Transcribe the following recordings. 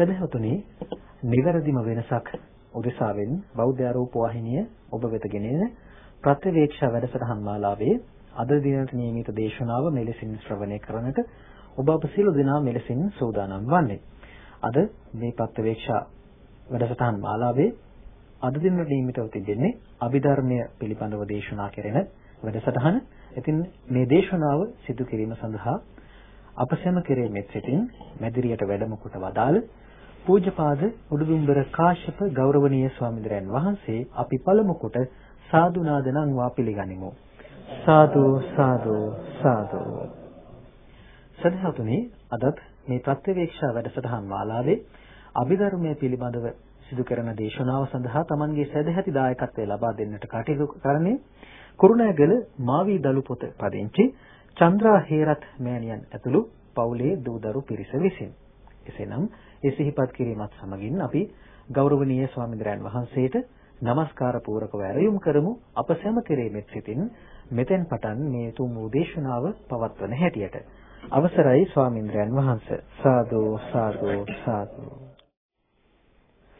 සදැහැතුනි නිවැරදිම වෙනසක් උදෙසාවෙන් බෞද්ධ ආරෝප වාහිනිය ඔබ වෙත ගෙනෙන ප්‍රත්‍යවේක්ෂා වැඩසටහන් මාලාවේ අද දිනට නියමිත දේශනාව මෙලෙසින් ශ්‍රවණය කරනට ඔබ අප සියලු දෙනා මෙලෙසින් සූදානම් වන්නේ. අද මේ ප්‍රත්‍යවේක්ෂා වැඩසටහන් මාලාවේ අද දිනට නියමිතව තිබෙන්නේ අභිධර්මය පිළිබඳව දේශනා කෙරෙන වැඩසටහන. ඉතින් මේ දේශනාව සිදු කිරීම සඳහා අප සැම කෙරෙහිමෙත් සිටින් මැදිරියට වැඩම කොට වදාළ පූජ්‍යපාද උඩුදුම්බර කාශ්‍යප ගෞරවනීය ස්වාමීන් වහන්සේ අපි පළමු කොට සාදු නාදනම් වා පිළිගනිමු. සාදු සාදු සාදු. සදහතුනි අදත් මේ ප්‍රත්‍යවේක්ෂා වැඩසටහන් මාලාවේ අභිධර්මයේ පිළිබඳව සිදු කරන දේශනාව සඳහා Tamanගේ සදැහැති දායකත්වය ලබා දෙන්නට කටයුතු කරන්නේ කුරුණෑගල මාවී දලු පොත පදිංචි චන්ද්‍රා හේරත් මෑණියන් ඇතුළු පවුලේ දූදරු පිරිස විසින්. එසේනම් ඒ සිහිපත් කිරීමත් සමගින් අපි ගෞරවනීය ස්වාමීන් වහන්සේට নমස්කාර පූරකව ඇරයුම් කරමු. අප සැම කෙරෙහිමත් සිටින් මෙතෙන් පටන් මේ තුන් වූ දේශනාව පවත්වන හැටියට. අවසරයි ස්වාමීන්ද්‍රයන් වහන්සේ. සාදු සාදු සාදු.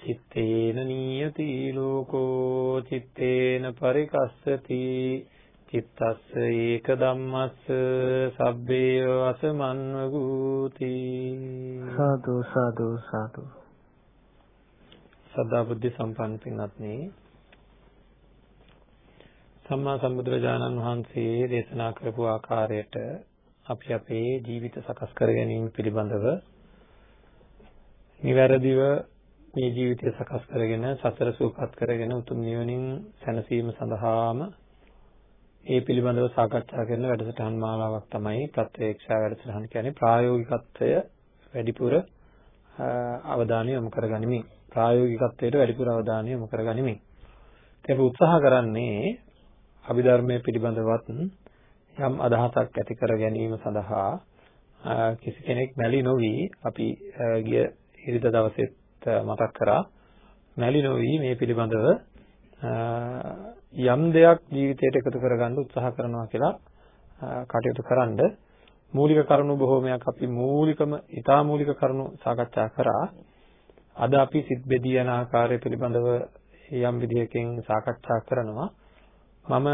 චිත්තේන නීයති ලෝකෝ චිත්තේන පරිකස්සති චිත්තස්ස ඒක ධම්මස්ස සබ්බේ වසමන්වගූති සාදු සාදු සාදු. සදා බුද්ධ සම්පන්න පින්වත්නි. සම්මා සම්බුදුරජාණන් වහන්සේ දේශනා කරපු ආකාරයට අපි අපේ ජීවිත සකස් කර ගැනීම පිළිබඳව නිවැරදිව මේ ජීවිතය සකස් කරගෙන සතර සූපත් කරගෙන උතුම් නිවනින් සැනසීම සඳහාම ඒ පිළිබඳව සාකච්ඡා කරන වැඩසටහන් මාලාවක් තමයි ප්‍රත්‍යක්ෂා වැඩසටහන කියන්නේ. ප්‍රායෝගිකත්වය වැඩිපුර අවධානය යොමු කරගනිමින්. ප්‍රායෝගිකත්වයට වැඩිපුර අවධානය යොමු කරගනිමින්. අපි උත්සාහ කරන්නේ අභිධර්මයේ පිළිබඳවත් යම් අදහසක් ඇති කර ගැනීම සඳහා කිසි කෙනෙක් මැලි නොවි අපි ගිය ඉරිදා දවසෙත් මතක් කරා. මැලි නොවි මේ පිළිබඳව යම් දෙයක් ජීවිතයට එකතු කරගන්න උත්සාහ කරනවා කියලා කටයුතු කරන්න මූලික කරුණු බොහෝමයක් අපි මූලිකම ඊටා මූලික කරුණු සාකච්ඡා කරා. අද අපි සිත් බෙදී යන ආකාරය පිළිබඳව යම් විදිහකින් සාකච්ඡා කරනවා. මම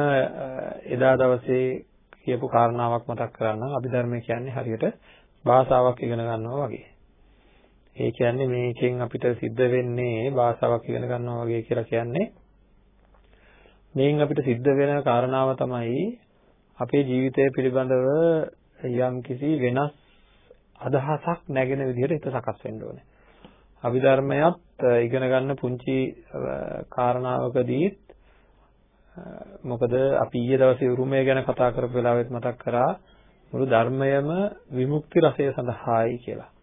එදා දවසේ කියපු කාරණාවක් මතක් කරගන්නම් අභිධර්මය කියන්නේ හරියට භාෂාවක් ඉගෙන ගන්නවා වගේ. ඒ කියන්නේ මේකෙන් අපිට සිද්ධ වෙන්නේ භාෂාවක් ඉගෙන ගන්නවා වගේ කියලා කියන්නේ මේන් අපිට සිද්ධ වෙන කාරණාව තමයි අපේ ජීවිතය පිළිබඳව යම් කිසි වෙනස් අදහසක් නැගෙන විදිහට හිත සකස් වෙන්න ඕනේ. අභිධර්මයක් ඉගෙන ගන්න පුංචි කාරණාවකදී මොකද අපි ඊයේ දවසේ උරුමය ගැන කතා කරපු වෙලාවෙත් මතක් කරා මුළු ධර්මයම විමුක්ති රසය සඳහායි කියලා.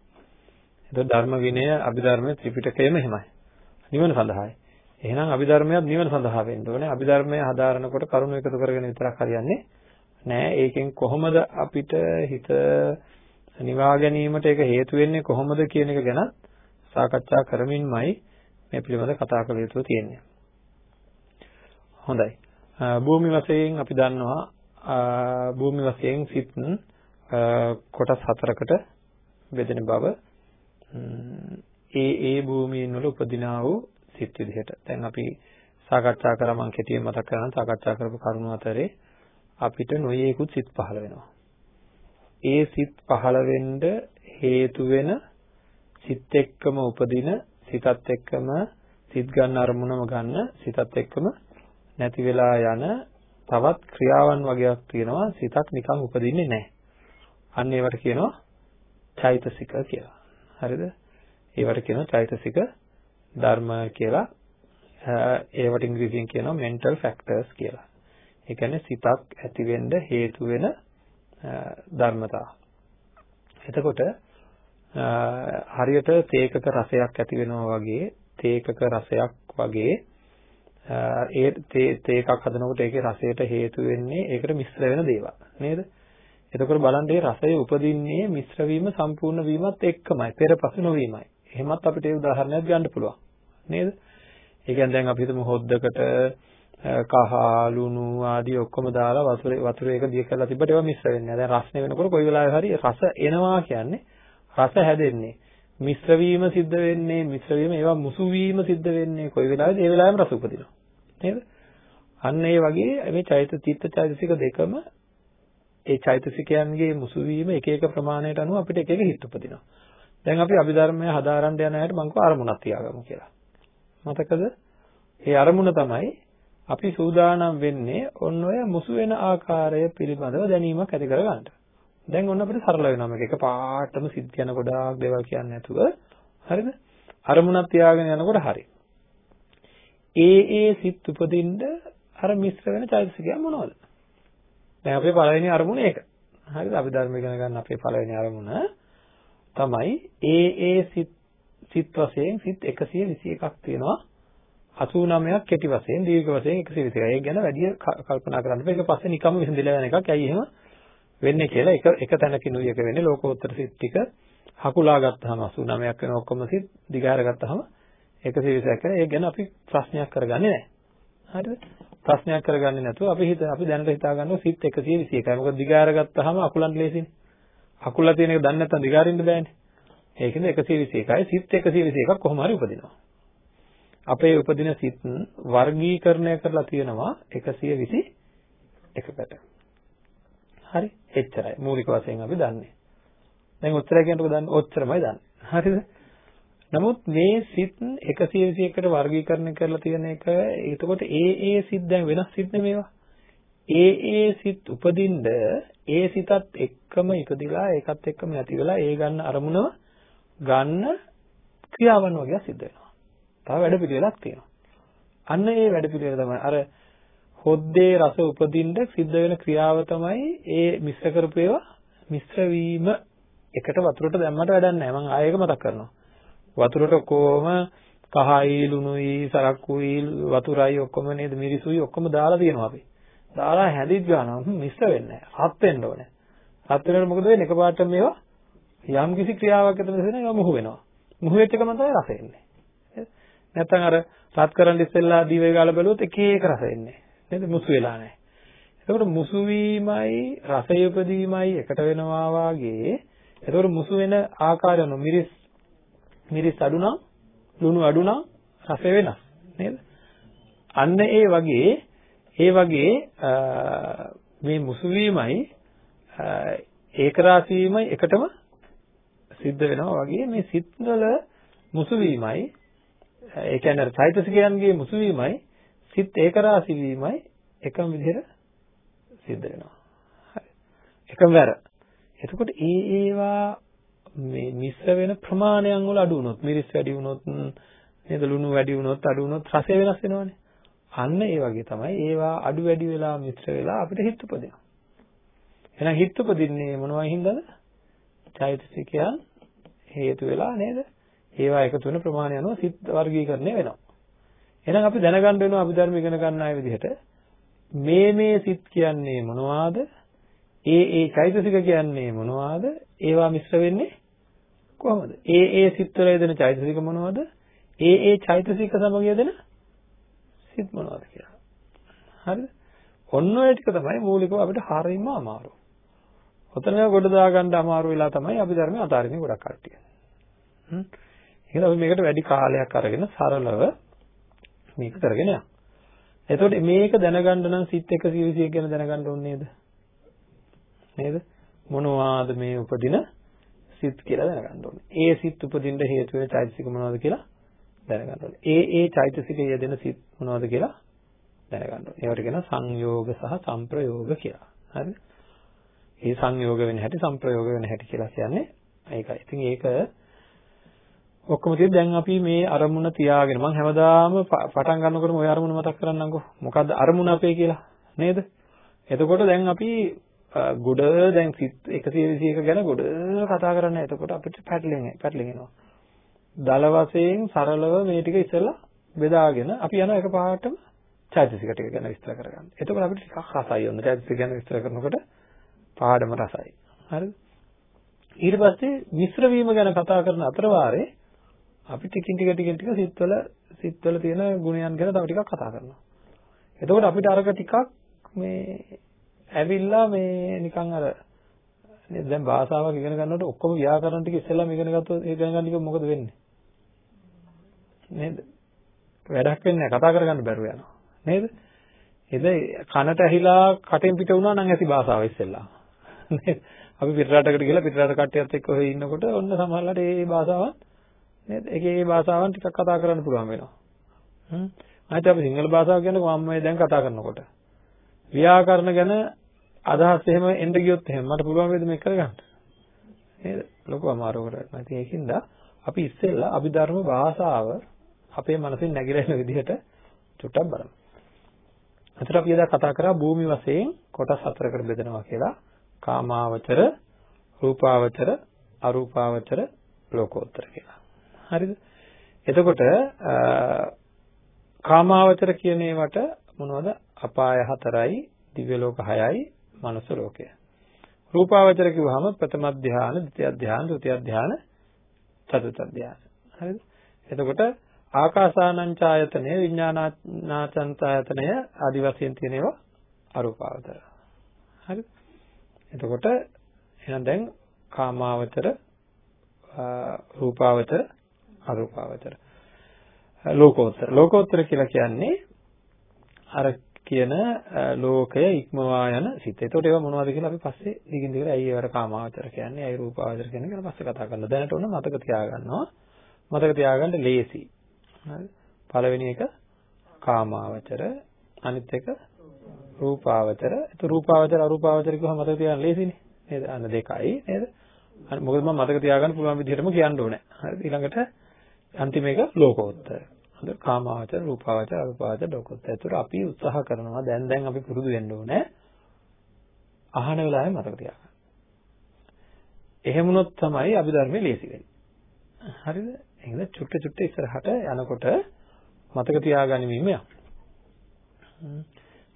එතකොට ධර්ම විනය අභිධර්ම ත්‍රිපිටකයම එහෙමයි. නිවන සඳහායි. එහෙනම් අභිධර්මයක් නිවන සඳහා වෙන්න ඕනේ. අභිධර්මය හදාරනකොට කරුණු එකතු කරගෙන විතරක් හරියන්නේ නෑ. ඒකෙන් කොහොමද අපිට හිත නිවා ගැනීමට ඒක හේතු වෙන්නේ කොහොමද කියන එක ගැන සාකච්ඡා කරමින්මයි මේ පිළිබඳව කතා කළ යුතු තියෙන්නේ. හොඳයි. භූමි වශයෙන් අපි දන්නවා භූමි වශයෙන් සිත් කොටස් හතරකට බෙදෙන බව ඒ ඒ භූමියන් වල උපදිනා වූ සිත් විදිහට. දැන් අපි සාකච්ඡා කරා මම කෙටියෙන් මතක් කරනවා සාකච්ඡා කරපු කරුණු අතරේ අපිට නොයේකුත් සිත් පහළ වෙනවා. ඒ සිත් පහළ වෙන්න හේතු වෙන සිත් එක්කම උපදින සිතත් එක්කම සිත් ගන්න අරමුණම ගන්න සිතත් එක්කම නැති වෙලා යන තවත් ක්‍රියාවන් වගේක් තියෙනවා සිතක් නිකන් උපදින්නේ නැහැ. අන්න ඒවට කියනවා චෛතසික කියලා. හරිද? ඒවට කියනවා චෛතසික ධර්ම කියලා. ඒවට ඉංග්‍රීසියෙන් කියනවා mental factors කියලා. ඒ කියන්නේ සිතක් ඇති වෙන්න හේතු වෙන ධර්මතා. එතකොට හරියට තේකක රසයක් ඇති වෙනවා වගේ තේකක රසයක් වගේ ඒ තේකක් හදනකොට ඒකේ රසයට හේතු වෙන්නේ ඒකට මිශ්‍ර වෙන දේවල් නේද? එතකොට බලන්න මේ රසය උපදින්නේ මිශ්‍ර වීම සම්පූර්ණ වීමත් එක්කමයි පෙරපසු නොවීමයි. එහෙමත් අපිට ඒ උදාහරණයක් ගන්න පුළුවන්. නේද? ඒ කියන්නේ දැන් අපි හිතමු හොද්දකට කහ ලුණු ආදී ඔක්කොම දාලා වතුර වතුර එක දිය කරලා තිබ්බට ඒවා මිශ්‍ර වෙන්නේ නැහැ. දැන් රස්නේ වෙනකොට කොයි වෙලාවෙ හරි රස එනවා කියන්නේ රස හැදෙන්නේ. මිශ්‍ර වීම සිද්ධ වෙන්නේ මිශ්‍ර වීම ඒවා මුසු වීම සිද්ධ වෙන්නේ කොයි වෙලාවෙද ඒ වෙලාවෙම රස උපදිනවා. නේද? අන්න ඒ වගේ මේ චෛත චිත්ත චෛතසික දෙකම ඒ චෛතසිකයන්ගේ මුසු වීම එක එක ප්‍රමාණයට අනුව අපිට එක එක හිත් උපදිනවා. දැන් අපි අභිධර්මය හදාරන්න යන අයට මම කිව්වා අරමුණක් තියාගමු කියලා. මතකද? ඒ අරමුණ තමයි අපි සූදානම් වෙන්නේ ඔන්න ඔය මුසු වෙන ආකාරය පිළිබඳව දැනීමක් ඇති කරගන්න. දැන් ඔන්න අපිට සරල වෙනවා මේක එක පාටම සිද්ධ යන ගොඩාක් දේවල් කියන්නේ නැතුව හරිද? අරමුණක් තියාගෙන යනකොට හරි. ඒ ඒ සිත් උපදින්න අර මිශ්‍ර වෙන චෛතසිකය මොනවද? දැන් අපේ පළවෙනි අරමුණ ඒක. හරිද? අපි ධර්ම ඉගෙන ගන්න අපේ පළවෙනි අරමුණ තමයි ඒ ඒ සිත් සිත් වශයෙන් සිත් 121ක් තියෙනවා 89ක් කෙටි වශයෙන් දීර්ඝ වශයෙන් 121. ඒක ගැන වැඩි කල්පනා කරන්න බෑ. ඒක පස්සේ නිකම්ම විසඳිලා යන එකක්. ඇයි එහෙම වෙන්නේ කියලා එක එක තැනකිනුයි එක වෙන්නේ ලෝකෝත්තර සිත් ටික හකුලා ගත්තාම 89ක් වෙන ඔක්කොම සිත් දිගාර ගත්තාම 121 වෙන. ඒක ගැන අපි ප්‍රශ්නයක් කරගන්නේ නැහැ. හරිද? ප්‍රශ්නයක් කරගන්නේ නැතුව අපි හිත අපි දැනට හිතා ගන්නවා සිත් 121යි. මොකද දිගාර ගත්තාම අකුලන් ලේසිනේ. අකුල්ලා තියෙන එක දන්නේ නැත්නම් දිගාරින්න බෑනේ. ඒකෙන්ද 121යි සිත් 121ක් කොහොම හරි උපදිනවා. අපේ උපදින සිත් වර්ගීකරණය කරලා තියෙනවා 121කට. හරි එච්චරයි මූලික වශයෙන් අපි දන්නේ. දැන් උත්තරය කියනකොට දන්නේ ඔච්චරමයි දන්නේ. හරිද? නමුත් මේ සිත් 121කට වර්ගීකරණය කරලා තියෙන එක එතකොට ඒ ඒ සිත් දැන් වෙනස් සිත් නෙමේවා. ඒ ඒ සිත් උපදින්න ඒ සිතත් එක්කම ඉපදිලා ඒකත් එක්කම නැති වෙලා ඒ ගන්න අරමුණව ගන්න ක්‍රියාවන් වගේ සිද්ධ වෙනවා. තව වැඩ පිළිවෙලක් තියෙනවා. අන්න ඒ වැඩ පිළිවෙල තමයි අර හොද්දේ රස උපදින්න සිද්ධ වෙන ක්‍රියාව තමයි ඒ මිශ්‍ර කරපු ඒවා මිශ්‍ර වීම එකට වතුරට දැම්මට වැඩක් නැහැ. මම ආයෙක මතක් කරනවා. වතුරට කොහොම කහයි ලුණුයි සරක්කුයි වතුරයි ඔක්කොම නේද මිරිසුයි ඔක්කොම දාලා තියෙනවා අපි. දාලා හැදිත් ගන්නවා මිශ්‍ර වෙන්නේ නැහැ. රත් වෙන්න ඕනේ. රත් වෙනකොට මොකද වෙන්නේ? එකපාරට මේවා යම් කිසි ක්‍රියාවක් ඇතුළත වෙන ඒවා මුහු වෙනවා. මුහු වෙච්ච එකම තමයි රස එන්නේ. නැත්නම් අර රත් කරන් ඉස්සෙල්ලා දීවේ ගාලා බැලුවොත් එක එක රස එන්නේ. නේද? මුසු වෙලා නැහැ. එතකොට මුසු වීමයි රසය උපදීමයි එකට වෙනවා වාගේ එතකොට මුසු වෙන ආකාරය නෝ මිරිස් මිරිස් අඩු නම් ලුණු අඩු නම් රස වෙනස් නේද? අන්න ඒ වගේ ඒ වගේ මේ මුසු වීමයි ඒක රාශී වීමයි එකටම සිද්ධ වෙනවා වගේ මේ සිත්වල මුසු වීමයි ඒ කියන්නේ චෛතසිකයන්ගේ මුසු වීමයි සිත් ඒක රාශී වීමයි එකම විදිහට සිද්ධ වෙනවා. හරි. එකම වැර. එතකොට ඒ ඒවා මේ මිශ්‍ර වෙන ප්‍රමාණයන් වල අඩු වුණොත් මිරිස් වැඩි වුණොත් නේද ලුණු වැඩි වුණොත් අඩු වුණොත් රසය වෙනස් වෙනවනේ. අන්න ඒ වගේ තමයි ඒවා අඩු වැඩි වෙලා මිශ්‍ර වෙලා අපිට හිත උපදිනවා. එහෙනම් හිත උපදින්නේ මොනවා හින්දාද? චෛතසිකයන් හේතු වෙලා නේද? ඒවා එකතු වෙන ප්‍රමාණය අනුව සිත් වර්ගීකරණය වෙනවා. එහෙනම් අපි දැනගන්න වෙනවා අභිධර්ම ඉගෙන ගන්න අය විදිහට මේ මේ සිත් කියන්නේ මොනවාද? ඒ ඒ චෛතසික කියන්නේ මොනවාද? ඒවා මිශ්‍ර වෙන්නේ කොහොමද? ඒ ඒ සිත් වල යෙදෙන චෛතසික මොනවද? ඒ ඒ චෛතසික සමග යෙදෙන සිත් මොනවද කියලා. හරිද? ඔන්න ඔය ටික තමයි මූලිකව අපිට හරියම අමාරු. ඔතන ගොඩ දාගන්න අමාරු වෙලා තමයි අපි ධර්මයේ අතාරින්නේ ගොඩක් කට්ටිය. හ්ම්. එහෙනම් අපි මේකට වැඩි කාලයක් අරගෙන සරලව මේක කරගෙන යන්න. එතකොට මේක දැනගන්න නම් සිත් 121 ගැන දැනගන්න ඕනේ නේද? නේද? මොනවාද මේ උපදින සිත් කියලා දැනගන්න ඕනේ. ඒ සිත් උපදින්න හේතු වෙන චෛතසික මොනවද කියලා දැනගන්න ඕනේ. ඒ ඒ චෛතසික යෙදෙන සිත් මොනවද කියලා දැනගන්න ඕනේ. ඒවට කියනවා සංයෝග සහ සංප්‍රයෝග කියලා. හරිද? ඒ සංයෝග වෙන හැටි සංප්‍රයෝග වෙන හැටි කියලා කියන්නේ ඒකයි. ඉතින් ඒක ඔක්කොම තියෙද්දි දැන් අපි මේ අරමුණ තියාගෙන මම හැමදාම පටන් ගන්නකොටම ওই අරමුණ මතක් කරන්නම්කෝ. මොකද්ද අරමුණ අපේ කියලා නේද? එතකොට දැන් අපි Uh, ගොඩ දැන් 121 ගැන ගොඩ කතා කරන්නේ. එතකොට අපිට පැටලෙන්නේ පැටලෙනවා. දල වශයෙන් සරලව මේ ටික ඉස්සෙල්ලා බෙදාගෙන අපි යනවා එකපාරටම චෛතසික ටික ගැන විස්තර කරගන්න. එතකොට අපිට ටිකක් රසයි ඔන්න චෛතසික ගැන විස්තර කරනකොට පාඩම රසයි. හරිද? ඊට පස්සේ මිශ්‍ර වීම ගැන කතා කරන අතර වාරේ අපි ටිකින් ටික ටිකින් ටික සිත්වල සිත්වල තියෙන ගුණයන් ගැන තව ටිකක් කතා කරනවා. එතකොට අපිට අරක ටිකක් මේ ඇවිල්ලා මේ නිකන් අර නේද දැන් භාෂාවක් ඉගෙන ගන්නකොට ඔක්කොම ව්‍යාකරණ ටික ඉස්සෙල්ලාම ඉගෙන ගත්තොත් ඒ ඉගෙන ගන්න එක මොකද වෙන්නේ? නේද? වැඩක් වෙන්නේ නැහැ කතා කරගන්න බැරුව යනවා. නේද? එද කනට ඇහිලා කටෙන් පිට වුණා නම් ඇති භාෂාව ඉස්සෙල්ලා. නේද? අපි පිටරටකට ගිහලා පිටරට කට්ටියත් එක්ක ඔය ඉන්නකොට ඔන්න සමහරවිට මේ භාෂාවන් නේද? ඒකේ මේ භාෂාවන් ටිකක් කතා කරන්න පුළුවන් වෙනවා. හ්ම්. අනිත් අපි සිංහල භාෂාව කියන්නේ මම මේ දැන් කතා කරනකොට. ව්‍යාකරණ ගැන අදහස් එහෙම එන්න ගියොත් එහෙම මට පුළුවන් වේද මේක කරගන්න? නේද? ලොකු අමාරුවකට වැටෙනවා. ඉතින් ඒකින්ද අපි ඉස්සෙල්ලා අභිධර්ම භාෂාව අපේ මනසින් නැగిලා එන විදිහට චුට්ටක් බලමු. අතට අපි එදා කතා කරා භූමි වශයෙන් කොටස් හතරකට බෙදනවා කියලා. කාමාවචර, රූපාවචර, අරූපාවචර, ලෝකෝත්තර කියලා. හරිද? එතකොට කාමාවචර කියන ඒවට මොනවද? අපාය හතරයි, දිව්‍ය ලෝක හයයි, මනුස්ස ලෝකය. රූපාවචර කිව්වහම ප්‍රථම ධානය, ද්විතිය ධානය, තෘතිය ධානය, චතුර්ථ ධානය. හරිද? එතකොට ආකාසානංචායතනය, විඥානාචායතනය ආදි වශයෙන් තියෙන ඒවා අරූපාවචර. හරිද? එතකොට එහෙනම් දැන් කාමාවචර රූපාවචර අරූපාවචර ලෝකෝත්තර ලෝකෝත්තර කියලා කියන්නේ අර කියන ලෝකය ඉක්මවා යන සිත. ඒතකොට ඒවා මොනවද කියලා අපි පස්සේ දිගින් දිගට ඇයි ඒවට කාමාවචර කියන්නේ, ඇයි රූපාවචර කියන්නේ කියලා පස්සේ කතා කරනවා. දැනට ඕන මතක තියාගන්නවා. මතක තියාගන්න ලේසි. හරි. පළවෙනි එක කාමාවචර, අනිත් එක රූපාවචර. ඒත් රූපාවචර අරූපාවචර කිව්වම මතක තියාගන්න ලේසිනේ. නේද? අන්න දෙකයි නේද? මොකද මම මතක තියාගන්න පුළුවන් විදිහටම කියන්න ඕනේ. හරි. ඊළඟට අන්තිම එක ලෝකෝත්තර. හරි. කාමාවචර, රූපාවචර, අරූපාවචර, ලෝකෝත්තර. ඒතර අපි උත්සාහ කරනවා දැන් දැන් අපි පුරුදු වෙන්න ඕනේ. අහන වෙලාවේ මතක තියාගන්න. එහෙම වුණොත් තමයි අභිධර්මයේ ලේසි වෙන්නේ. හරිද? එහෙනම් චුට්ට චුට්ට ඉස්සරහට යනකොට මතක තියාගනිමින්ම යන්න.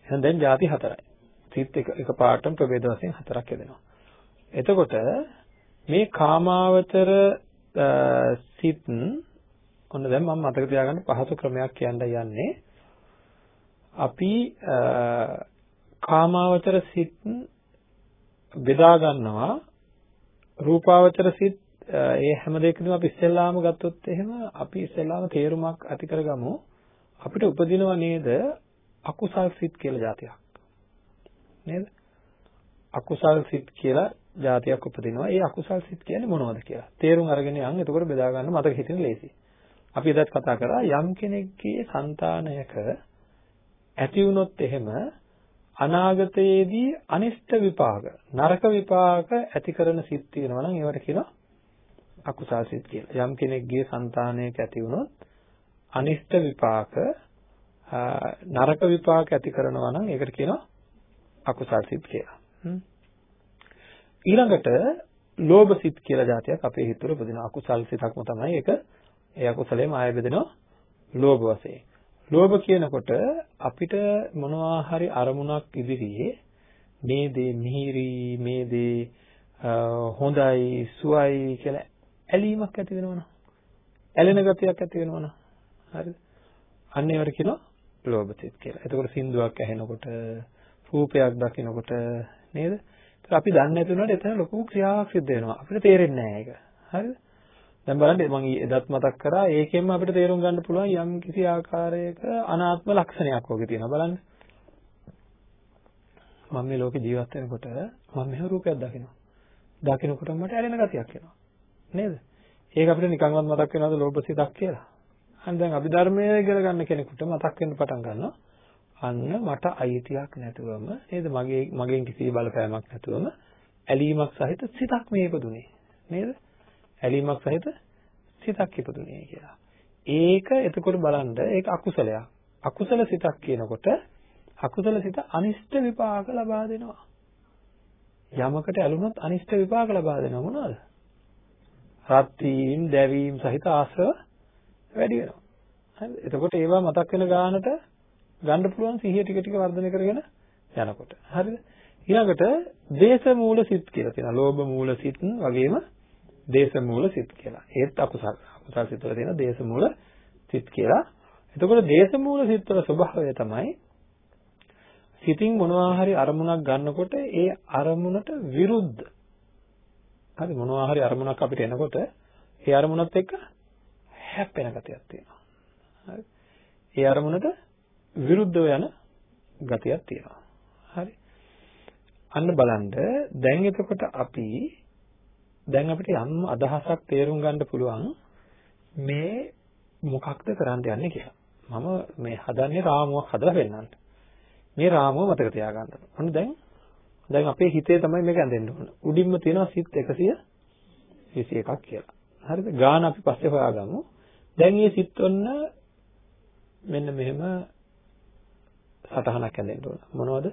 එහෙනම් දැන් ಜಾති හතරයි. සිත් එක එක පාටම ප්‍රභේද වශයෙන් හතරක් යදෙනවා. එතකොට මේ කාමාවචර සිත් ඔන්න දැන් මම මතක තියාගන්න පහසු ක්‍රමයක් කියන්න යන්නේ. අපි කාමාවචර සිත් බෙදා ගන්නවා. රූපාවචර සිත් ඒ හැම දෙයකම අපි ඉස්සෙල්ලාම ගත්තොත් එහෙම අපි ඉස්සෙල්ලාම තේරුමක් ඇති කරගමු. අපිට උපදිනව නේද අකුසල් සිත් කියලා જાතියක්. නේද? අකුසල් සිත් කියලා જાතියක් උපදිනවා. ඒ අකුසල් සිත් කියන්නේ මොනවද කියලා. තේරුම් අරගෙන යන්. එතකොට බෙදා ගන්න මතක හිටින්න ලේසි අපි එදත් කතා කරා යම් කෙනෙක්ගේ సంతානයක ඇති වුණොත් එහෙම අනාගතයේදී අනිෂ්ට විපාක නරක විපාක ඇති කරන සිත් තියෙනවා නම් ඒවට කියනවා අකුසල් සිත් කියලා. යම් කෙනෙක්ගේ సంతානයක ඇති වුණොත් අනිෂ්ට විපාක නරක විපාක ඇති කරනවා නම් ඒකට කියනවා අකුසල් සිත් කියලා. ඊළඟට ලෝභ සිත් කියලා જાතියක් අපේ හිතවල උපදින අකුසල් සිතක්ම තමයි ඒක ඒ අකුසලේම ආය බෙදෙනවා ලෝභ වශයෙන්. ලෝභ කියනකොට අපිට මොනවා හරි අරමුණක් ඉදිරියේ මේ දේ මිහිරි මේ දේ හොඳයි සුවයි කියලා ඇලීමක් ඇති වෙනවනම් ඇලෙන ගතියක් ඇති වෙනවනම් හරිද අන්න ඒවට කියනවා ලෝභ සිත් කියලා. එතකොට සින්දුවක් ඇහෙනකොට රූපයක් දකිනකොට නේද? ඒත් අපි දන්නේ නැති වුණාට එතන ලොකු ක්‍රියාවක් සිද්ධ වෙනවා. අපිට තේරෙන්නේ නැහැ ඒක. හරිද? දැන් බලන්න මම එදත් මතක් කරා ඒකෙන්ම අපිට තේරුම් ගන්න පුළුවන් යම් කිසි ආකාරයක අනාත්ම ලක්ෂණයක් වගේ තියෙනවා බලන්න. මම මේ ලෝකේ ජීවත් වෙනකොට මම මෙහෙම රූපයක් දකිනවා. දකිනකොට මට ඇලෙන ගතියක් එනවා. නේද? ඒක අපිට නිකන්වත් මතක් වෙනවද ලෝභ සිතක් කියලා? අන්න දැන් අභිධර්මයේ ඉගෙන ගන්න කෙනෙකුට මතක් වෙන්න පටන් ගන්නවා. අන්න මට අයිතියක් නැතුවම නේද මගේ මගෙන් කිසි බලපෑමක් නැතුවම ඇලීමක් සහිත සිතක් මේ ඉපදුනේ නේද? ඇලීමක් සහිත සිතක් ඉපදුනේ කියලා. ඒක එතකොට බලන්න ඒක අකුසලයක්. අකුසල සිතක් කියනකොට අකුසල සිත අනිෂ්ට විපාක ලබා දෙනවා. යමකට ඇලුනොත් අනිෂ්ට විපාක ලබා දෙනවා මොනවද? රත් වීම, දැවීම සහිත ආශ්‍රව වැඩි වෙනවා. හරිද? එතකොට ඒවා මතක් වෙන ගානට ගන්න පුළුවන් සිහිය ටික ටික වර්ධනය කරගෙන යනකොට. හරිද? ඊළඟට දේශ මූල සිත් කියලා තියෙනවා. ලෝභ මූල සිත් වගේම දේශ මූල සිත් කියලා. ඒත් අකුසල අකුසල සිත් වල තියෙන දේශ මූල සිත් කියලා. එතකොට දේශ මූල සිත් වල ස්වභාවය තමයි සිතින් මොනවා හරි අරමුණක් ගන්නකොට ඒ අරමුණට විරුද්ධ හරි මොනවා හරි අරමුණක් අපිට එනකොට ඒ අරමුණත් එක්ක හැප්පෙන ගතියක් තියෙනවා. හරි. ඒ අරමුණට විරුද්ධව යන ගතියක් තියෙනවා. හරි. අන්න බලන්න දැන් එතකොට අපි දැන් අපිට යම් අදහසක් තේරුම් ගන්න පුළුවන් මේ මොකක්ද කරන්න යන්නේ කියලා. මම මේ හදන්නේ රාමුවක් හදලා පෙන්නන්න. මේ රාමුව මතක තියාගන්න. ඔන්න දැන් දැන් අපේ හිතේ තමයි මේක ඇඳෙන්න ඕන. උඩින්ම තියෙනවා සිත් 121ක් කියලා. හරිද? ගාන අපි පස්සේ හොයාගමු. දැන් මේ සිත් ඔන්න මෙන්න මෙහෙම සටහනක් ඇඳෙන්න ඕන. මොනවද?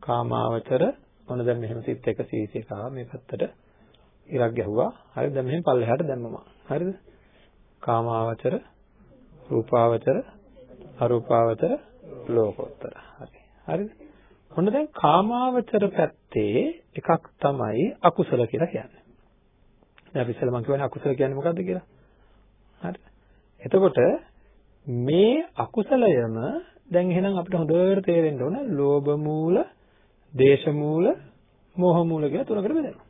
කාමාවචර මොන දැන් මෙහෙම සිත් 121 ආවා මේ පැත්තට ඉරක් ගැහුවා. හරිද? දැන් මෙහෙම පල්ලෙහාට දැම්මම. හරිද? කාමාවචර, රූපාවචර, අරූපාවචර, ලෝකෝත්තර. හරි. හරිද? ඔන්න දැන් කාමාවචර පැත්තේ එකක් තමයි අකුසල කියලා කියන්නේ. දැන් අපි ඉස්සෙල්ලා මම කියවනේ අකුසල කියන්නේ මොකද්ද කියලා. හරි. එතකොට මේ අකුසලයම දැන් එහෙනම් අපිට හොඳට තේරෙන්න ඕන ලෝභ මූල, දේශ මූල, මෝහ මූල කියලා තුනකට බෙදෙනවා.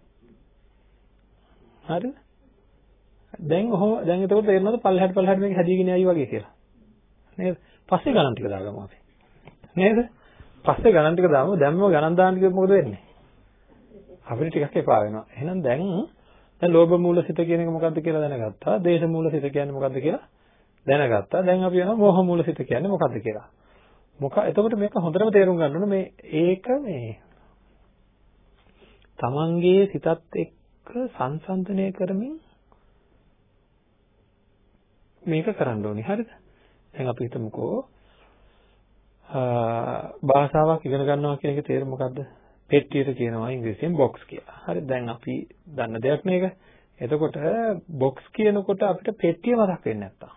හරිද? දැන් ඔහොම දැන් එතකොට තේරෙනවද පල්ලෙහාට පල්ලෙහාට මේක හැදීගෙන යයි වගේ කියලා. නේද? පස්සේ ගණන් ටික දාගමු අපි. නේද? පස්සේ ගණන් ටික දාමු. දැන්ම ගණන් දාන්න කිව්වොත් මොකද වෙන්නේ? අපිට ටිකක් එපා වෙනවා. එහෙනම් දැන් දැන් ලෝභ මූල සිත කියන එක මොකද්ද කියලා දැනගත්තා. දේශ මූල සිත කියන්නේ මොකද්ද කියලා දැනගත්තා. දැන් අපි යනවා මෝහ මූල සිත කියන්නේ මොකද්ද කියලා. මොක එතකොට මේක හොඳටම තේරුම් ගන්න ඕනේ මේ ඒක මේ තමන්ගේ සිතත් එක්ක සංසන්දනය කරමින් මේක කරන්න ඕනේ. හරිද? දැන් අපි හිතමුකෝ භාෂාවක් ඉගෙන ගන්නවා කියන එකේ තේරුම මොකද්ද? පෙට්ටියට කියනවා ඉංග්‍රීසියෙන් බොක්ස් කියලා. හරි දැන් අපි දන්න දෙයක් නේද? එතකොට බොක්ස් කියනකොට අපිට පෙට්ටිය මතක් වෙන්නේ නැත්තම්.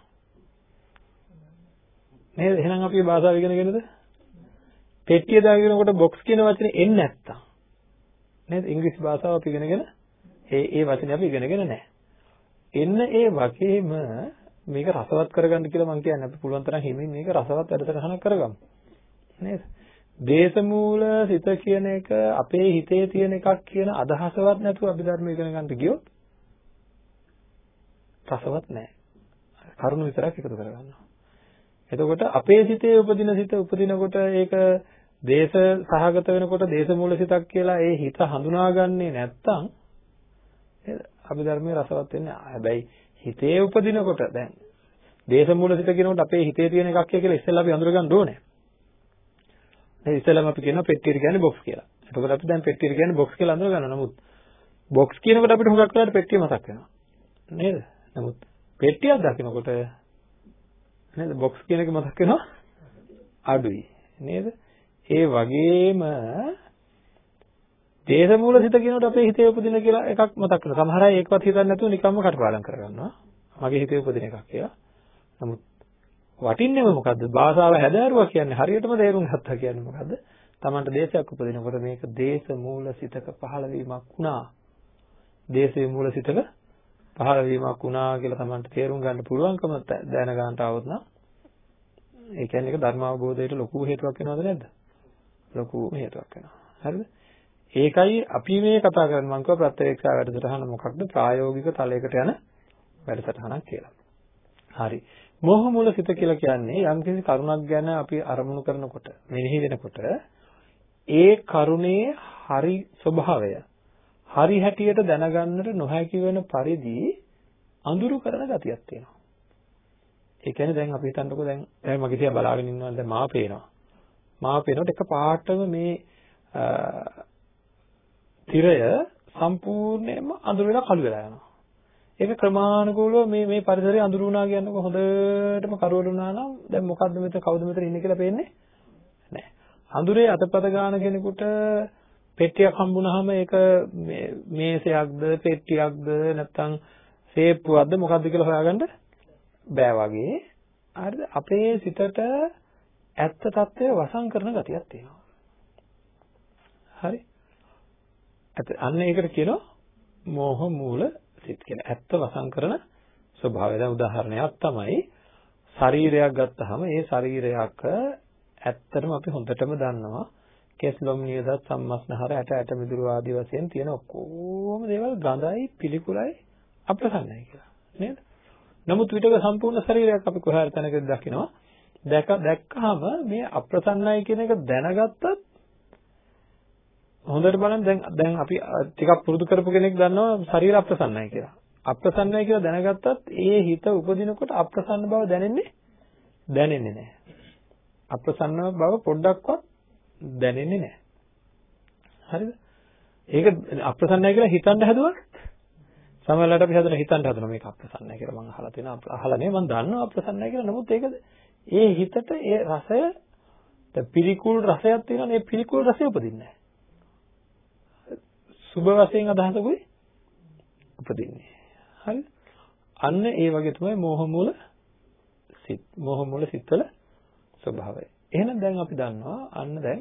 නේද? එහෙනම් අපි භාෂාව ඉගෙනගෙනද? පෙට්ටිය දාගෙනකොට බොක්ස් කියන වචනේ එන්නේ නැත්තම්. නේද? ඉංග්‍රීසි භාෂාව අපි ඉගෙනගෙන ඒ ඒ වචනේ අපි ඉගෙනගෙන නැහැ. එන්න ඒ වගේම මේක රසවත් කරගන්න කියලා මම කියන්නේ අපි පුළුවන් තරම් හිමින් මේක රසවත් වැඩසටහනක් කරගමු. නේද? දේශමූල සිත කියන එක අපේ හිතේ තියෙන එකක් කියන අදහසවත් නැතුව අභිධර්ම ඉගෙන ගන්න ගියොත් රසවත් නැහැ. කරුණු විතරක් එකතු කරගන්නවා. එතකොට අපේ සිතේ උපදින සිත උපදිනකොට ඒක දේශ සහගත වෙනකොට දේශමූල සිතක් කියලා ඒ හිත හඳුනාගන්නේ නැත්තම් නේද? අභිධර්මයේ රසවත් වෙන්නේ. හැබැයි හිතේ උපදිනකොට දැන් දේශමූල සිත කියනකොට අපේ හිතේ තියෙන එකක් කියලා ඉස්සෙල්ලා අපි අඳුරගන්න ඕනේ. දැන් ඉස්සෙල්ලාම අපි කියනවා පෙට්ටියට කියන්නේ බොක්ස් කියලා. එතකොට අපි දැන් පෙට්ටියට කියන්නේ බොක්ස් කියලා අඳුර ගන්නවා. නමුත් බොක්ස් කියනකොට අපිට හුඟක් වෙලාවට පෙට්ටිය මතක් වෙනවා. නේද? නමුත් පෙට්ටියක් දකිනකොට නේද බොක්ස් කියන එක මතක් වෙනවා අඩුයි. නේද? ඒ වගේම දේශමූල සිත කියනකොට අපේ හිතේ උපදින කියලා එකක් මතක් වෙනවා. සමහර අය ඒකවත් හිතන්නේ නැතුව නිකම්ම කටපාඩම් කරගන්නවා. මගේ හිතේ උපදින එකක් කියලා. නමුත් වටින්නේම මොකද්ද? භාෂාව හැදෑරුවා කියන්නේ හරියටම තේරුම් ගත්තා කියන්නේ මොකද්ද? Tamanට දේශයක් උපදිනකොට මේක දේශ මූල සිතක පහළවීමක් වුණා. දේශේ මූල සිතක පහළවීමක් වුණා කියලා Tamanට තේරුම් ගන්න පුළුවන්කම දැන ගන්නට આવොත් නම් ඒ කියන්නේ ඒක ධර්ම අවබෝධයට ලොකු හේතුවක් වෙනවද නැද්ද? ලොකු හේතුවක් වෙනවා. හරිද? ඒකයි අපි මේ කතා කරන්නේ මම කිව්වා ප්‍රත්‍යක්ෂ වැඩසටහන මොකක්ද ප්‍රායෝගික තලයකට යන වැඩසටහනක් කියලා. හරි. මෝහ මූල සිත කියලා කියන්නේ යම්කිසි කරුණක් ගැන අපි අරමුණු කරනකොට මෙනෙහි වෙනකොට ඒ කරුණේ හරි ස්වභාවය හරි හැටියට දැනගන්නට නොහැකි වෙන පරිදි අඳුරු කරන ගතියක් තියෙනවා. ඒ කියන්නේ දැන් අපි හිතන්නකෝ දැන් දැන් මගේ තියා බලාගෙන ඉන්නවා දැන් මාව පේනවා. මාව පේනකොට එක පාටම මේ තිරය සම්පූර්ණයෙන්ම අඳුර වෙලා කළු වෙලා යනවා. ඒක ක්‍රමානුකූලව මේ මේ පරිසරය අඳුර වුණා කියනකොට හොඳටම කරවල වුණා නම් දැන් මොකද්ද මෙතන කවුද මෙතන ඉන්නේ කියලා පේන්නේ නැහැ. අඳුරේ අතපත ගන්න කෙනෙකුට පෙට්ටියක් හම්බුනහම ඒක මේසයක්ද පෙට්ටියක්ද නැත්නම් සේප්පුවක්ද මොකද්ද කියලා හොයාගන්න බෑ වගේ. හරිද? අපේ සිතට ඇත්ත తත්වය වසන් කරන ගතියක් තියෙනවා. හරි? අන්න ඒකට කියනවා මෝහ මූල සිත් කියලා. ඇත්ත වසන් කරන ස්වභාවය. දැන් උදාහරණයක් තමයි ශරීරයක් ගත්තාම ඒ ශරීරයක ඇත්තටම අපි හොඳටම දන්නවා කෙස්ලොම් නියදත් සම්මස්නහර ඇට ඇට මිදුළු ආදී වශයෙන් තියෙන ඔක්කොම දේවල් ගඳයි පිළිකුලයි අප්‍රසන්නයි කියලා. නේද? නමුත් විතක සම්පූර්ණ ශරීරයක් අපි කොහේ හරි තැනකදී දකිනවා. දැක දැක්කහම මේ අප්‍රසන්නයි කියන එක දැනගත්තත් හොඳට බලන්න දැන් දැන් අපි ටිකක් පුරුදු කරපු කෙනෙක් දන්නවා ශරීර අප්‍රසන්නයි කියලා. අප්‍රසන්නයි කියලා දැනගත්තත් ඒ හිත උපදිනකොට අප්‍රසන්න බව දැනෙන්නේ දැනෙන්නේ නැහැ. අප්‍රසන්න බව පොඩ්ඩක්වත් දැනෙන්නේ නැහැ. හරිද? ඒක අප්‍රසන්නයි කියලා හිතන්න හැදුවා සමහරවිට අපි හදන හිතන්න හදන මේක අප්‍රසන්නයි කියලා මම අහලා තියෙනවා. අහලා නේ මම දන්නවා අප්‍රසන්නයි කියලා. නමුත් ඒක ඒ හිතට ඒ රසය පිළිකුල් රසයක් තියෙනවා. ඒ පිළිකුල් රසය උපදින්නේ නැහැ. සුබ වශයෙන් අදහසකුයි උපදින්නේ. හරිද? අන්න ඒ වගේ තමයි මෝහ මූල සිත්. මෝහ මූල සිත්වල ස්වභාවය. එහෙනම් දැන් අපි දන්නවා අන්න දැන්